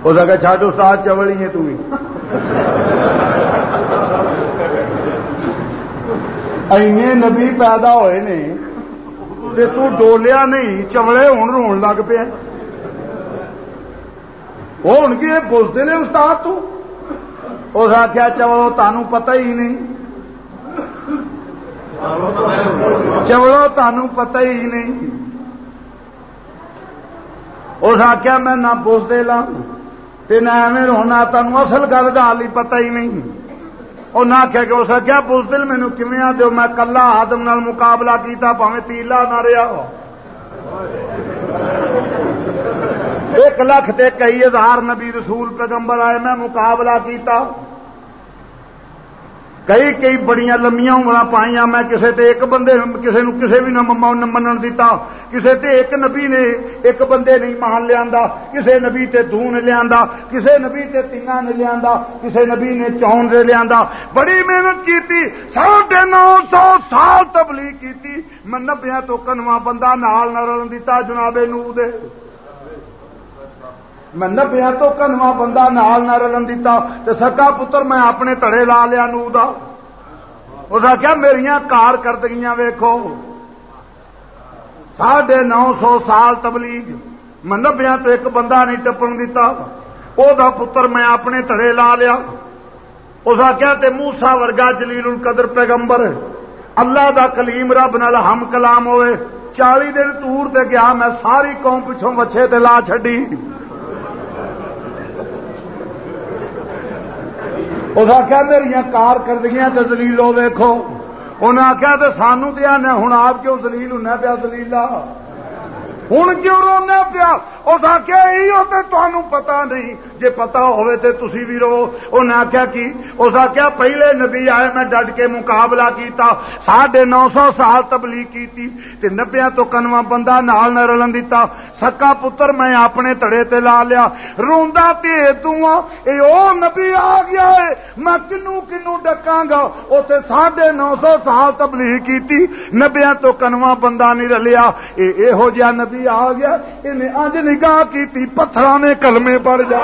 اس آخر چھ استاد چوڑی ہے تھی اینے نبی پیدا ہوئے نے تے تو ڈولیا نہیں چمڑے ہوں رو لگ پیا وہ ہوں کی پوچھتے نے استاد تو اس آخیا چولو تمہوں پتہ ہی نہیں چولو تمہوں پتہ ہی نہیں اس آخیا میں نہ پوچھتے لا نہ ایویں رونا تمہیں اصل گل گال ہی پتہ ہی نہیں اور نہ کہ اس کیا پوچھ مینو کمیا دو میں کلا آدم نال مقابلہ کیتا پاوے تیلا نہ رہا ہو. ایک لکھ تے کئی ہزار نبی رسول پیغمبر آئے، میں مقابلہ کیتا کئی کئی بڑی لمیا عمر پائیا میں کسے تے ایک بندے کسے نو کسے بھی نہ منن دیتا کسے تے ایک نبی نے ایک بندے نہیں مان لیا کسے نبی تے دو نے لیا کسے نبی تے تین نے لیا کسے نبی نے چون دے لیا بڑی محنت کی ساڑھے نو سو سال تبلیغ کی میں نبیا تو کنواں بندہ نال نہ رلن دیتا جنابے نو دے میں نبیا ہاں تو کنواں بندہ نال نہ رلن دیتا تے سکا پتر میں اپنے تڑے لا لیا نو دا۔ اس کیا میری کار کردگیاں ویکو ساڑھے نو سو سال تبلیغ۔ میں نبیا ہاں تو ایک بندہ نہیں ٹپن دیتا۔ او دا پتر میں اپنے تڑے لا لیا۔ اس کیا تے موسا ورگا جلیل القدر پیغمبر اللہ دا کلیم رب نال ہم کلام ہوئے۔ چالی دن تور تے گیا، میں ساری قوم پچھوں بچے تے لا چڈی اس آخیا میری کار کردگیاں تو دلیلو ویکو انہیں آخیا تو سانو دیا ہوں آپ کیوں دلیل ہوں پیا دلیلا؟ ہوں کیوں رونا پیا؟ اس آخیا یہ تو پتا نہیں۔ جے پتا ہوئے تے تسی بھی رو انہیں آخیا کی اس آخیا پہلے نبی آئے میں ڈٹ کے مقابلہ کیتا ساڑھے نو سو سال تبلیغ کیتی تے تو کنواں بندہ نال نہ رلن دیتا سکا پتر میں اپنے تڑے تے لا لیا روندا تے دعا اے او نبی آ گیا ہے میں کنو کنو ڈکاں گا اوتے ساڑھے نو سو سال تبلیغ کیتی نبیاں تو کنواں بندہ نہیں رلیا اے اے ہو جیا نبی آ گیا انہیں اج نگاہ کیتی پتھراں نے کلمے پڑ جا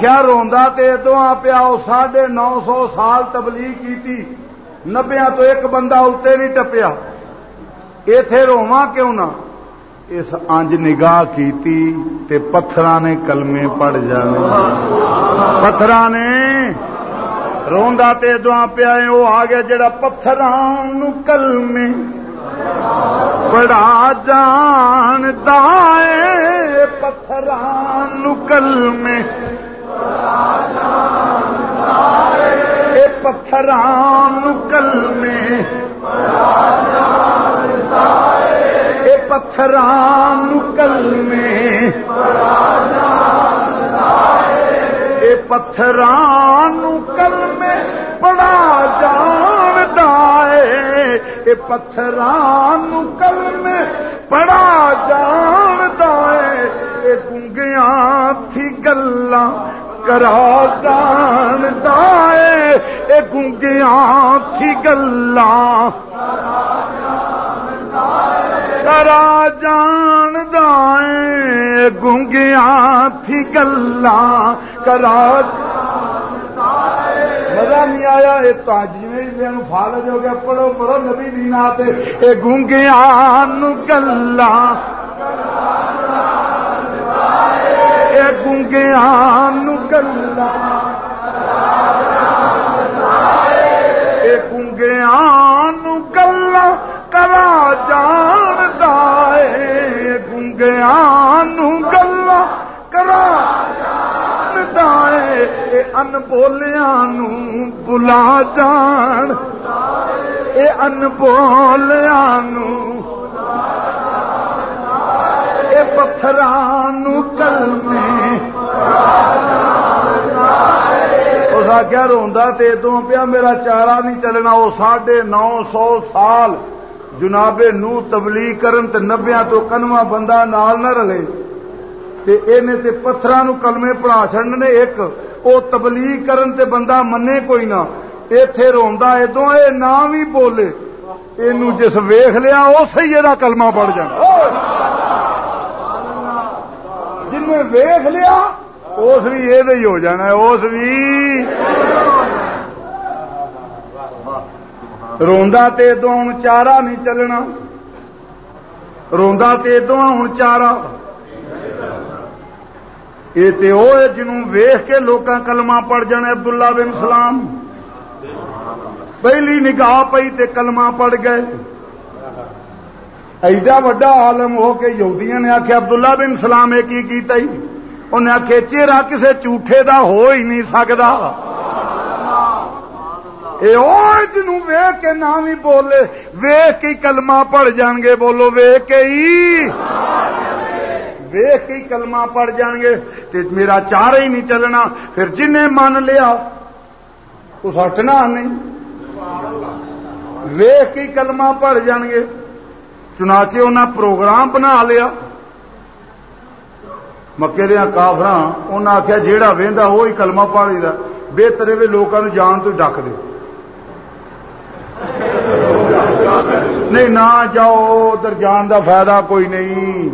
کیا روندا تے دعا پیا ساڑھے نو سو سال تبلیغ کیتی نبیا تو ایک بندہ اتنے نہیں ٹپیا۔ اتے رواں کیوں نہ؟ اس انج نگاہ کیتی تے پتھراں نے کلمے پڑ جانے۔ پتھراں نے روندا تے دعا پیا وہ آ گیا جڑا پتھراں نو کلمے بڑا جان دائے، پتھراں نو کلمے۔ اے پتھران کلمے اے پتھران کلمے اے پتھران کلمے بڑا جان دائے اے پتھران کلمے بڑا جان دائے اے گنگیاں تھی گلاں کرا جان دے گنگیاں تھی گلا کرا جان دے گنگیاں تھی گلا کرا مزہ نہیں آیا یہ تاجی فالج ہو گیا، پڑھو پڑھو نبی دینا تے گونگیاں گلا۔ گونگیا گلا گونگیا گلا کرا جان دے گونگیا گلا کرا جان دے ان بولیا بلا جان۔ اے ان بولیا پتھران کلمے۔ اس آخیا روا تو پیا میرا چارا نہیں چلنا وہ ساڑھے نو سو سال جناب نو تبلیغ کرن تے نبیا تو کنواں بندہ نال نہ رلے تے اینے تے پتھران کلمے پڑھا چڑنے ایک۔ وہ تبلیغ کرن تے بندہ منے کوئی نہ۔ اتے روا ادو یہ نہ بھی بولے۔ یہ جس ویخ لیا اسی یہ کلمہ پڑ جانا۔ جن ویخ لیا، اس بھی یہ ہو جانا اس بھی۔ روندا تے دو ہوں چارا نہیں چلنا۔ روندا تے دو ہوں چارا یہ جنوں ویخ کے لوگ کلمہ پڑ جانے عبداللہ بن سلام۔ پہلی نگاہ پئی تے کلمہ پڑ گئے۔ ایڈا وڈا عالم ہو کے یہودیاں نے آخیا عبداللہ بن سلام یہ کی کیتا ہی؟ انہیں آخیا چہرہ کسے جھوٹے دا ہو ہی نہیں سکتا جنوں ویخ کے نہ بھی بولے ویخ کے کلمہ پڑ جان گے، بولو ویخ کے ہی۔ ویخ کے کلمہ پڑ جان گے، تے میرا چار ہی نہیں چلنا۔ پھر جنہیں من لیا اس ہٹنا نہیں۔ ویخ کے کلمہ پڑ جان گے۔ چنانچہ انہیں پروگرام بنا لیا۔ مکے دیا کافر انہیں آخیا جہا وہدا وہی کلما پاڑی کا بہتر بھی لوگوں جان تو ڈک دو نہیں نہ جاؤ، ادھر جان دا فائدہ کوئی نہیں۔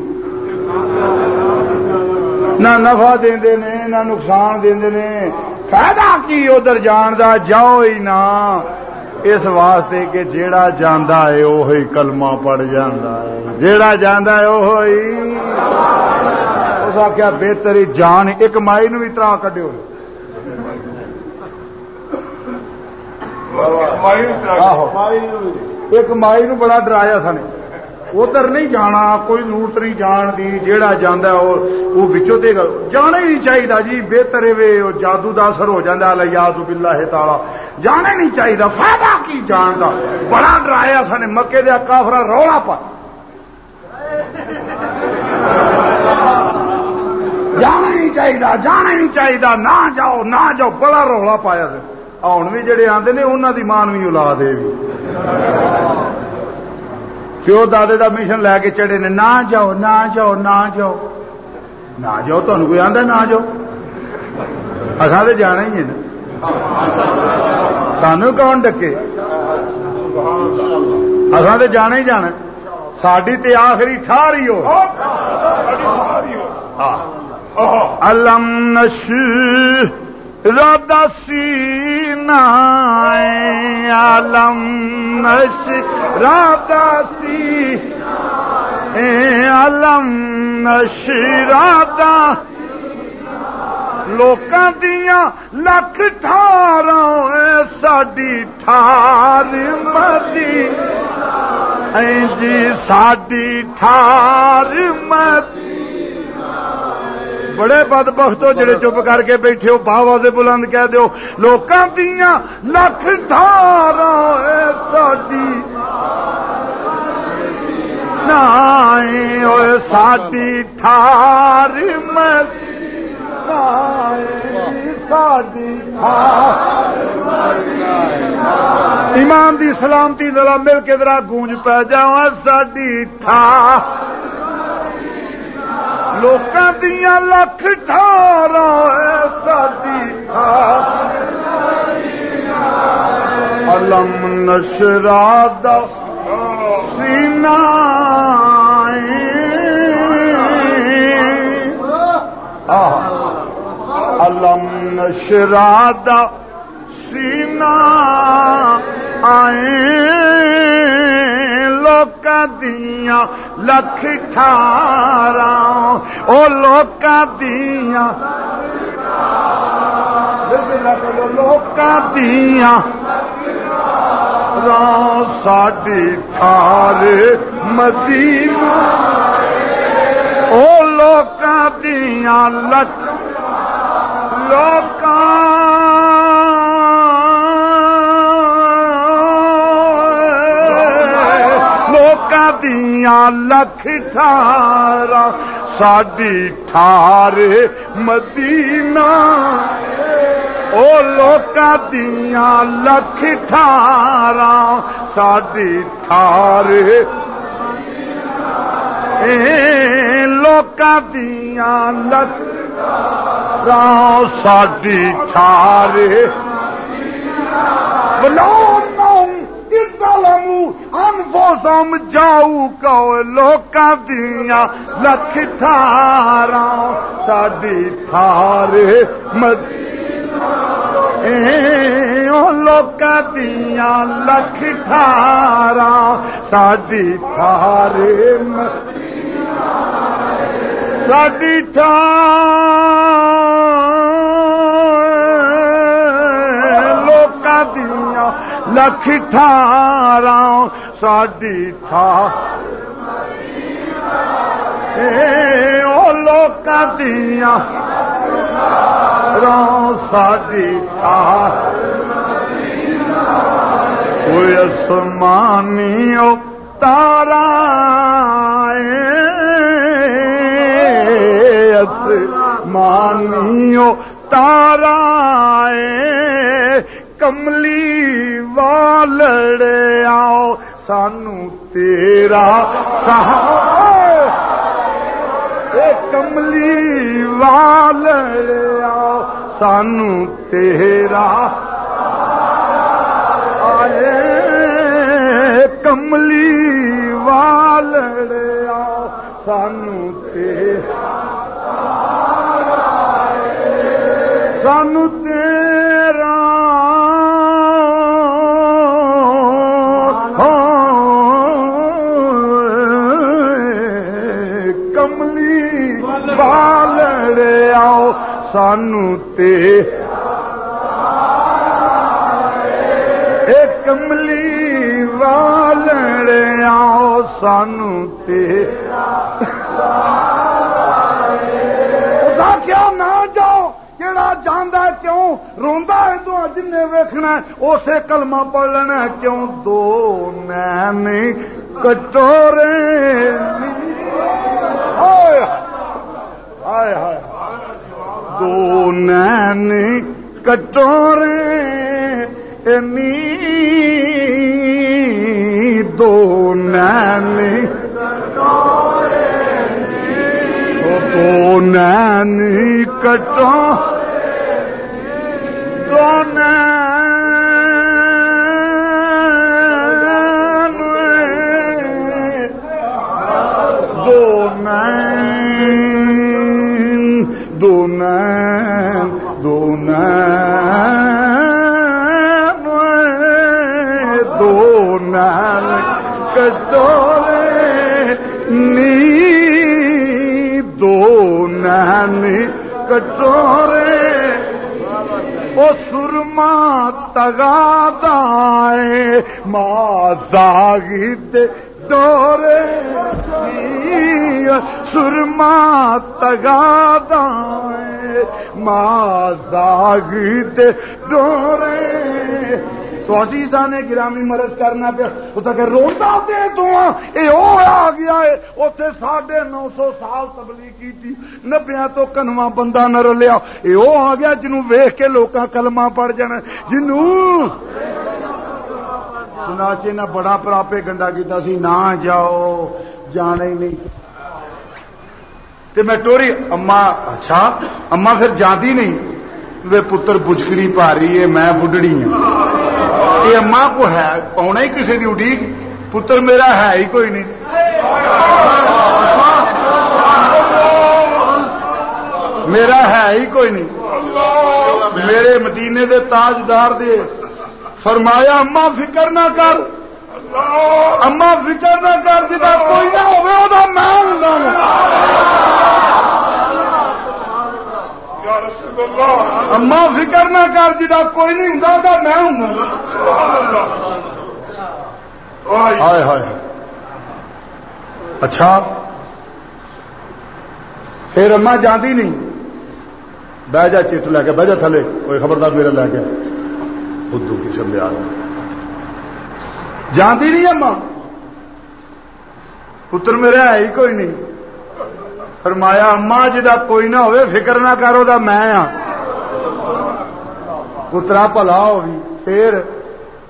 نہ نفع دے نہ نقصان دے فائدہ کی ادھر جان دا؟ جاؤ ہی نہ۔ اس واسطے کہ جیڑا جانا ہے وہ کلمہ پڑ جانا ہے۔ جیڑا جانا ہے وہ آخیا بہتری جان ایک مائی نو بھی ترا کڈو ایک مائی نو بڑا ڈرایا سن ادھر نہیں جانا، کوئی لوٹ نہیں جان دی جیڑا جانا وہ بچوں دے گا جانا ہی نہیں چاہیے جی بہتر وہ جادو دا اثر ہو جاتا ہے یاد بلا ہے تالا جانا نہیں چاہیے فائدہ کی جان دا بڑا ڈرایا سن مکے دیا کافرا رولا پا۔ جانا نہیں چاہیے جانا نہیں چاہیے نہ جاؤ نہ جاؤ، بڑا رولا پایا ہوں بھی جڑے آتے نے انہوں کی مانوی الا دے بھی پیو دادے دا مشن لے کے چڑے نے نہ جاؤ نہ جاؤ نہ جاؤ۔ نہ جاؤ تمہیں کوئی آدھا نہ جاؤ۔ اصا تو جانا ہی ہے نا۔ سانو کون ڈکے؟ اصا تو جانا ہی جانا۔ ساری تے آخری ٹھار ہی ہو۔ الم نش سی عالم نش رادا سی عالم نش رادا لوکاں دیا لکھ ٹھار ساڈی ٹھار مدی۔ ہاں جی ساڈی ٹھار مدی۔ بڑے بد بخت ہو جڑے چپ کر کے بیٹھے ہو باوا سے بلند کہہ دو لوکاں دیا لکھ ٹھار ساڈی ساڈی ٹھار ایمان دی سلامتی ذرا مل کے ذرا گونج پہ جا ساڈی ٹھار لوکاں دیا لکھ ٹھار سادی علم نشرا سینا علم نشرا سینا آئے لوک دیا لکھ ٹھارا وہ لوک دیا لوک دیا ساڈی ٹھار مدینہ او لوک دیا لکھ لوک دیا لکھ ٹھار ساڈی ٹھار مدینہ۔ او لوکا دیا لکھ ٹھار ساڈی ٹھار لوکا دیا لکھ ساڈی ٹھار بلو انفوسم جاؤ کو لوکاں دیا لکھ ٹھارا ساڈی ٹھار لوک دیا لکھ ٹھارا ساڈی ٹھار ساڈی ٹھار لوک دیا لکھ ٹھارا ساڈی ٹھار لوک دیا ساڈی ٹھار کوئی اسمانی تارا اسمانی تارا کملی والڑ آؤ سانو تیرا اے کملی والڑ آؤ سانو تیرا آئے کملی والڑ آؤ سانو تیرا سانو تیرا سانو تے۔ ایک کملی والے سانو تے۔ کیا نہ جاؤ کہڑا جانا کیوں؟ روندا ہے تو جن ویکھنا اسے کلمہ پڑھ لینا کیوں؟ دو نین کٹورے۔ ہائے ہائے دو نین کٹورے دو نین دو نین کٹو دو نین دو کٹورے نی دو نین کٹورے او سرما تگا دائے ماں زاگی دے ڈورے سرما تگا دائے ماں زاگی دے تو عزیزہ نے گرامی مرض کرنا پیا۔ اس کہ روڈا دے دعا یہ آ گیا ہے۔ اتنے ساڑھے نو سو سال تبلیغ کی تھی نبیا تو کنواں بندہ نہ رلیا۔ یہ آ گیا جنوں ویخ کے لوگ کلمہ پڑ جانا۔ جنوں سناچے نہ بڑا پراپے گندا کیتا سی، نہ جاؤ، جانا ہی نہیں۔ تے میں ٹوری، اما اچھا اما پھر جاتی نہیں۔ وہ پتر بجکری پا رہی ہے، میں بڈڑی ہوں یہ اما کو ہے پاؤنا ہی کسی کی اڈیق پتر میرا ہے ہی کوئی نہیں۔ میرا ہے ہی کوئی نہیں۔ میرے مدینے دے تاجدار دے۔ فرمایا، اما فکر نہ کر۔ اما فکر نہ کر جا کوئی نہ ہو میں اما فکر نہ کر جا کوئی نہیں ہوں میں ہوں۔ ہائے ہائے اچھا۔ پھر اما جاتی نہیں۔ بہ جا چیٹ لے کے، بہ جا تھلے۔ کوئی خبردار میرا لے کے۔ بدھو کی چلے آ جانتی نہیں اما۔ پتر میرے ہے ہی کوئی نہیں۔ فرمایا، اما جی جا کوئی نہ ہوئے، فکر نہ کرو دا میں ہاں۔ پترا پلا ہو بھی پھر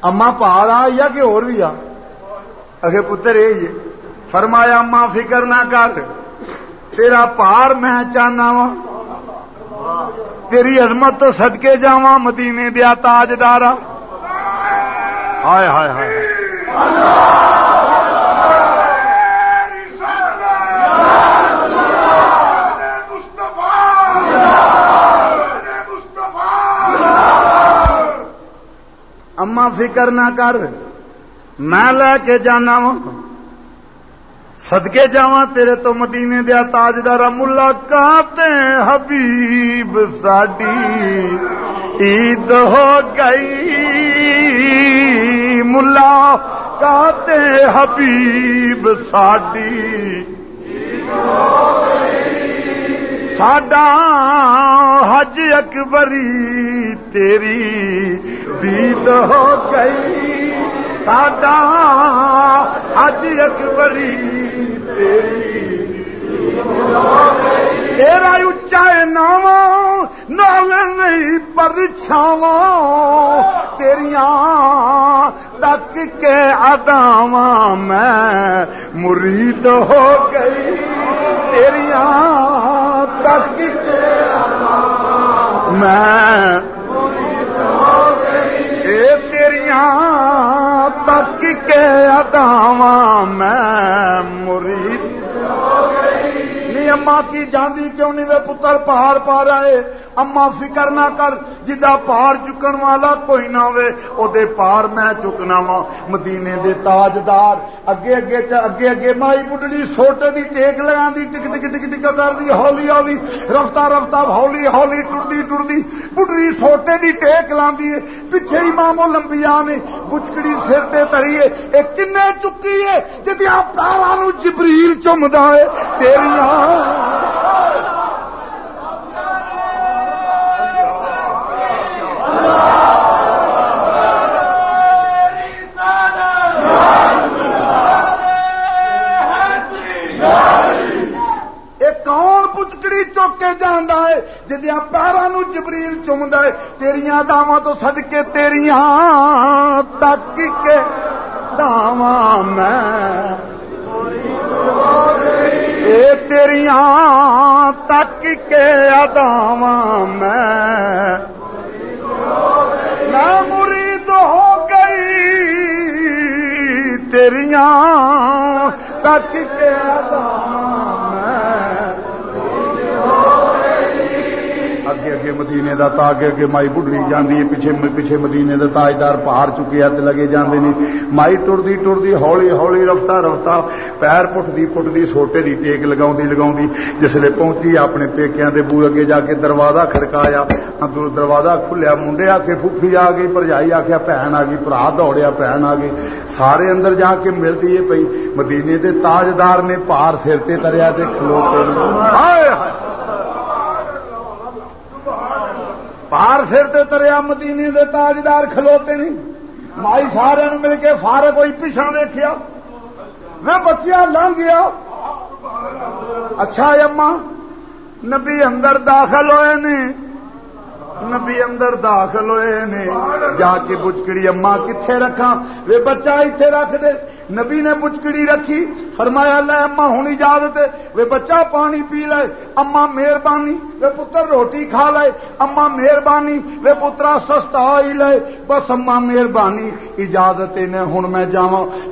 اما پال آ یا کہ اور بھی آ؟ اگے پتر، یہ فرمایا، اما فکر نہ کر، تیرا پار میں چاہنا وا۔ تیری عظمت تو سدکے جا مدینے دیا تاجدارا ہائے ہائے ہائے۔ اما فکر نہ کر، میں لے کے جانا وا۔ سدکے جا تیرے تو مدینے دیا تاجدار ملاقات حبیب ساڈی۔ عید ہو گئی ملاقات حبیب ساڈی۔ ساڈا حج اکبری تیری دید ہو گئی ساڈا حج اکبری تیری تیرا اچا نام نال نہیں پر چھاو تیریاں تک کے اداواں میں مرید ہو گئی تیریاں تک میں تیریاں تک کے اداواں میں مرید اما کی جاندی کیوں نہیں وہ پتر؟ پہاڑ پا رہا ہے اما فکر نہ کر جدا پار چکن والا کوئی نہ ہوے او دے پار میں چکنا وا۔ مدینے دے تاجدار، اگے اگے اگے اگے مائی بڈڑی سوٹے دی ٹیک لگا دی، ٹک ٹک ٹک ٹک کر دی، ہولی ہولی، رفتہ رفتہ ہولی ہولی ٹرتی ٹرتی بڈڑی سوٹے دی ٹیک لاندی ہے۔ پیچھے امام لمبیا نے بچکڑی سر تے تری ہے۔ اے کنے چکی ہے، جدیاں پیراں نو جبریل چمدا ہے۔ تیریاں پچکڑی چوک کے جانا ہے جدیا پیروں جبریل چمد ہے تیریاں داواں تو سد کے تیریاں تک کے داواں میں اے تیریاں تک کے اداواں میں میں مرید ہو گئی۔ تیریاں تک کے اداواں اگے اگے مدینے دا تا اگے اگے مائی بڑھڑی جاندی ہے، پیچھے پیچھے مدینے دا تاجدار پہاڑ چکے تے لگے جاندے نے۔ مائی ٹردی ٹردی ہولی ہولی رفتہ رفتہ پیر پٹھدی پٹھدی سوٹے دی ٹیک لگاوندی لگاوندی، جس لے پہنچی اپنے پیکیاں دے بو اگے جا کے دروازہ کھڑکایا۔ ہاں اندر دروازہ کھلیا منڈے آ کے پھپھی آ گئی، پرجائی آخیا بھن آ گئی برا دوڑیا بھن آ گئی۔ سارے اندر جا کے ملتی ہے پئی۔ مدینے دے تاجدار نے پار سر تے تریا تے کھلوتے ہائے ہائے۔ پار سر تے تریا مدینے دے تاجدار کھلوتے نہیں مائی سارے مل کے فارغ ہوئی پیچھا دیکھا میں بچیا لنگ گیا اچھا اما نبی اندر داخل ہوئے نہیں نبی اندر داخل ہوئے نے۔ جا کے بچکڑی اما کتنے رکھا وے بچہ اتنے رکھ دے۔ نبی نے بچکڑی رکھی۔ فرمایا، لے اما ہوں اجازت وے بچہ پانی پی لے۔ اما مہربانی۔ وے پتر روٹی کھا لے۔ اما مہربانی۔ وے پترا سستا ہی لے۔ بس اما مہربانی۔ اجازت نے ہوں میں جا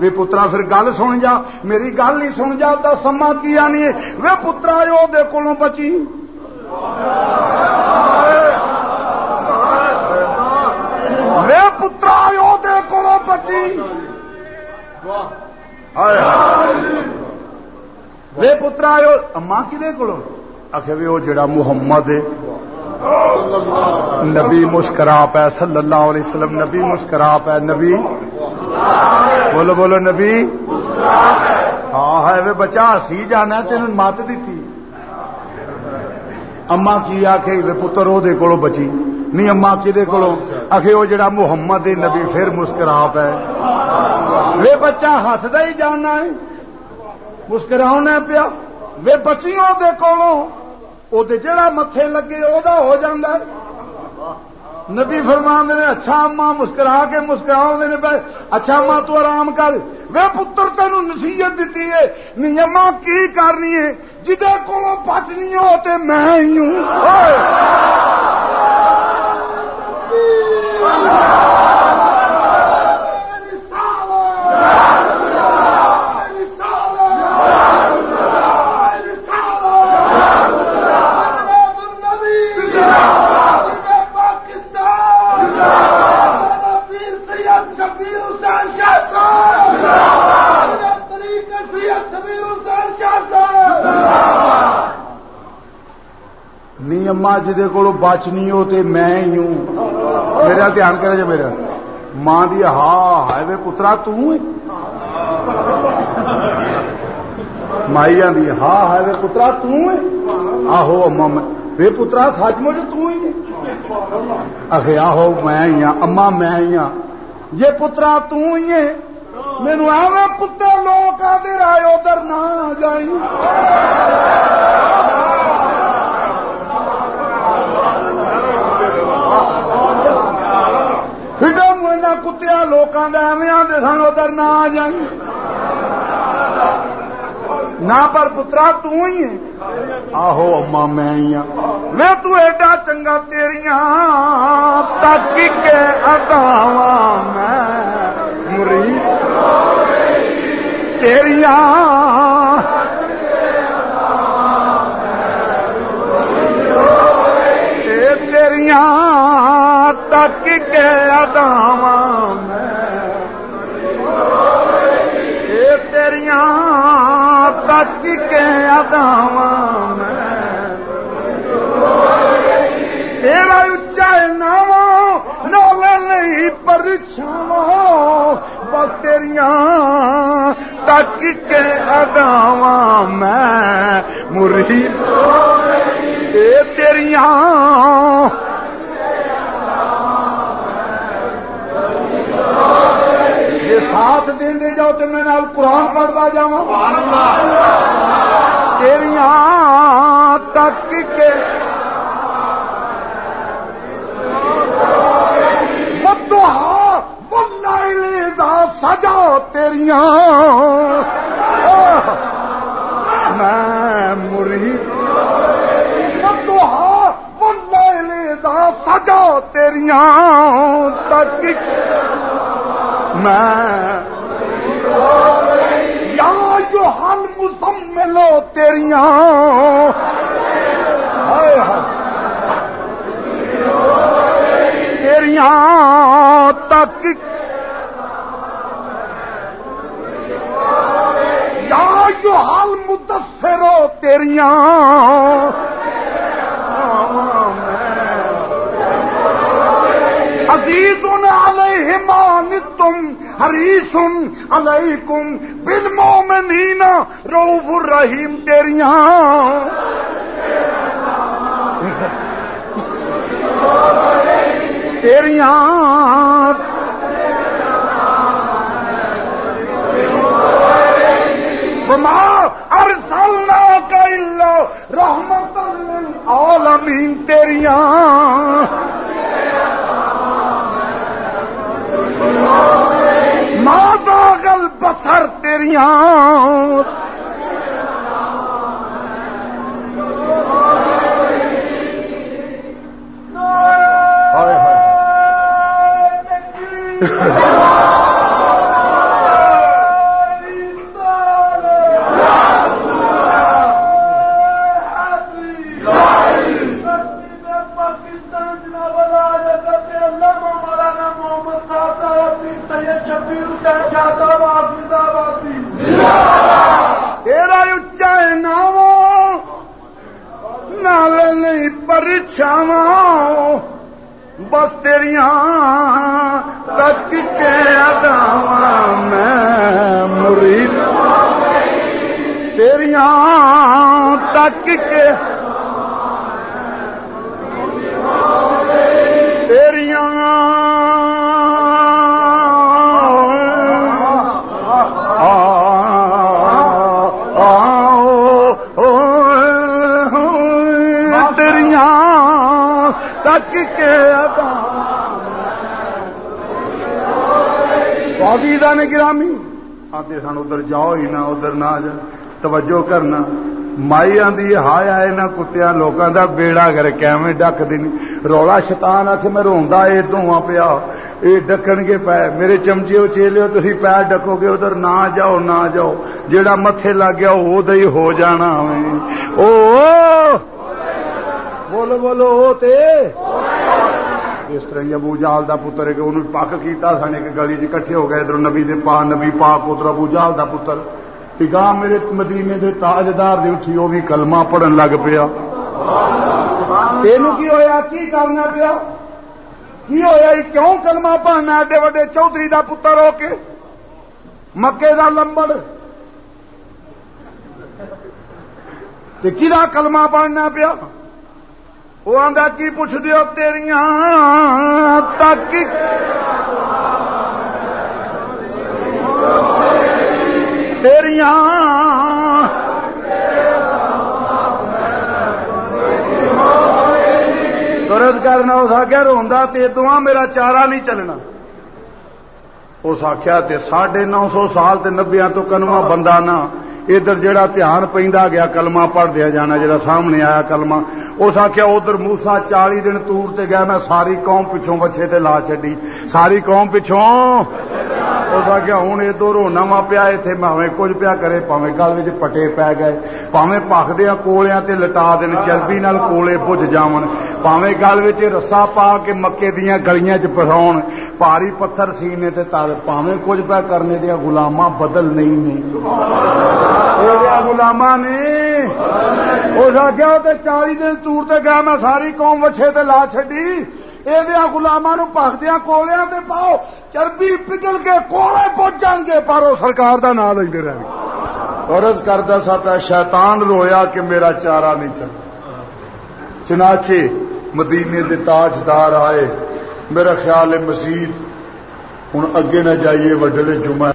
وے پترا پھر گل سن جا۔ میری گل نہیں سن جا تو سما کیا نہیں وے پترا دے کو بچی وے پترا دے کو بچی وے اما کدے کو آخ بھی وہ جڑا محمد نبی مسکرا پہ صلی اللہ علیہ وسلم نبی مسکرا پہ نبی بولو بولو نبی ہاں ہے بچا سی جانا تین مت دیتی اما کی آخ پتر وہ بچی نہیں اما کدے کو آخ وہ جڑا محمد نبی پھر مسکرا پہ وے بچہ ہسدا ہی جانا ہے۔ مسکرا پیا۔ وے بچیوں دے کو جڑا متے لگے وہ ہو جا نبی فرما نے اچھا اما مسکرا کے مسکرا نے پہ اچھا اما تو آرام کر۔ وے پتر تین نصیحت دیتی ہے۔ نہیں اما کی کرنی ہے؟ جہے کو بچنی ہو تو میں ہی ہوں۔ نہیں اما جی کو بچنی ہو تو میں ہی ہوں۔ میرا دھیان کرے جا میرا ماں دی ہا ہے وے پترا تائی آدھی ہا ہے وے پترا تہو اما وے پترا، سچ مچ تھی آخ آہو، میں ہی ہاں اما، میں ہی ہاں۔ جی پترا تھی ہے۔ مینو ایویں کتے لوگ آدھے رائے، ادھر نہ جائی کتیا لوگوں کا ایویں آتے سن ادھر نہ آ جائیں نہ پر پترا تھی ہے آہو اما میں ہی ہوں میں تو ایڈا چنگا تیریاں تک کے اگاواں میں مرید تیریاں تیریاں تک کے اداواں تیریاں تک کے اداواں تیرا اچا نام نال نہیں پرچھاواں بس تیریاں تک کے اداواں میں مرید اے تیریاں جی ساتھ دیں دے جاؤ تو میں نال قرآن پڑھتا جا تیریاں تک کے ہاں، ہاں، سجا تیریاں۔ میں مرید۔ ہاں، سجا تیریاں تک میں یا جو ہم مسملو تیریاں تیریاں تک یا جو حال مدثرو تیریاں عزیز علیہمان تم حریص علیکم بالمومنین روف الرحیم تیریاں تیریاں وما ارسلناک الا رحمت للعالمین تیریاں بسر تیریاں ہائے ہائے پرچھاواں بس تیریاں تک کے اداواں میں مرید تیریاں تک کے عزیزہ نے گرامی؟ آتے سن ادھر جاؤ ہی نہ، ادھر نہ توجہ کرنا۔ مائی آدھی ہایا یہاں کتیا لوگوں کا بیڑا کر کیویں ڈک دینی رولا شیطان آ کے میں روندا اے، دھواں پیا۔ یہ ڈکن گے پے۔ میرے چمچے چیلے تھی پیر ڈکو گے ادھر نہ جاؤ نہ جاؤ۔ جیڑا متھے لگ گیا وہ ہی ہو جانا او! بولو بولو، او تے۔ اس طرح ابو جال دا پتر ہے کہ انہوں پک کیتا سن، ایک گلی چ کٹھے ہو گئے، ادھر نبی دے پا، نبی پاک پتر ابو جال دا پتر۔ گاہ میرے مدینے دے تاجدار دے اٹھی، وہ بھی کلمہ پڑھن لگ پیا۔ تینوں کی ہویا؟ کی کرنا پیا؟ کی ہویا؟ یہ کیوں کلمہ پڑھنا؟ ایڈے وڈے چودھری دا پتر ہو کے۔ مکے دا لمبڑ۔ تے کلمہ پڑھنا پیا؟ وہ آدھا کی پوچھ دیو تیریاں؟ تک تیریاں۔ درد کرنا، اس آخیا روا تے دعا میرا چارا نہیں چلنا۔ اس آخیا تے ساڑھے نو سو سال تے نبیا تو کنواں بندہ نہ۔ ادھر جڑا دھیان پہ گیا، کلمہ پڑھ دیا جانا جڑا سامنے آیا کلمہ، اس آخیا ادھر موسا چالی دن تور تے گیا، میں ساری قوم پچھوں بچے تے لا چڈی ساری قوم پچھوں؟ اس آخیا ہوں ادو رونا وا پیا اتنے پاوے کچھ پیا کرے پاوے گل پٹے پی گئے۔ پاوے پکدیا کولیا تے لٹا دین چربی نال کولے بج جاون۔ پاوے گل رسا پا کے مکے دیا گلیاں چ پساؤ پاری پتھر سینے تے تل پاوے کچھ پیا کرنے دیا گلاما بدل نہیں گلاما نہیں اس آخیا چالی دن تور تے گیا میں ساری قوم وچھے تے لا چڈی یہ گلاما پکدیا کولیا تے پاؤ۔ چربی پگل کے کوڑے پہنچ جان گے پر وہ سرکار کا نام لے رہے عرض کرتا سا پہ شیطان رویا کہ میرا چارہ نہیں چلتا چنانچہ مدینے دے تاجدار آئے۔ میرا خیال ہے مزید ہوں اگے نہ جائیے، وڈلے جمعہ۔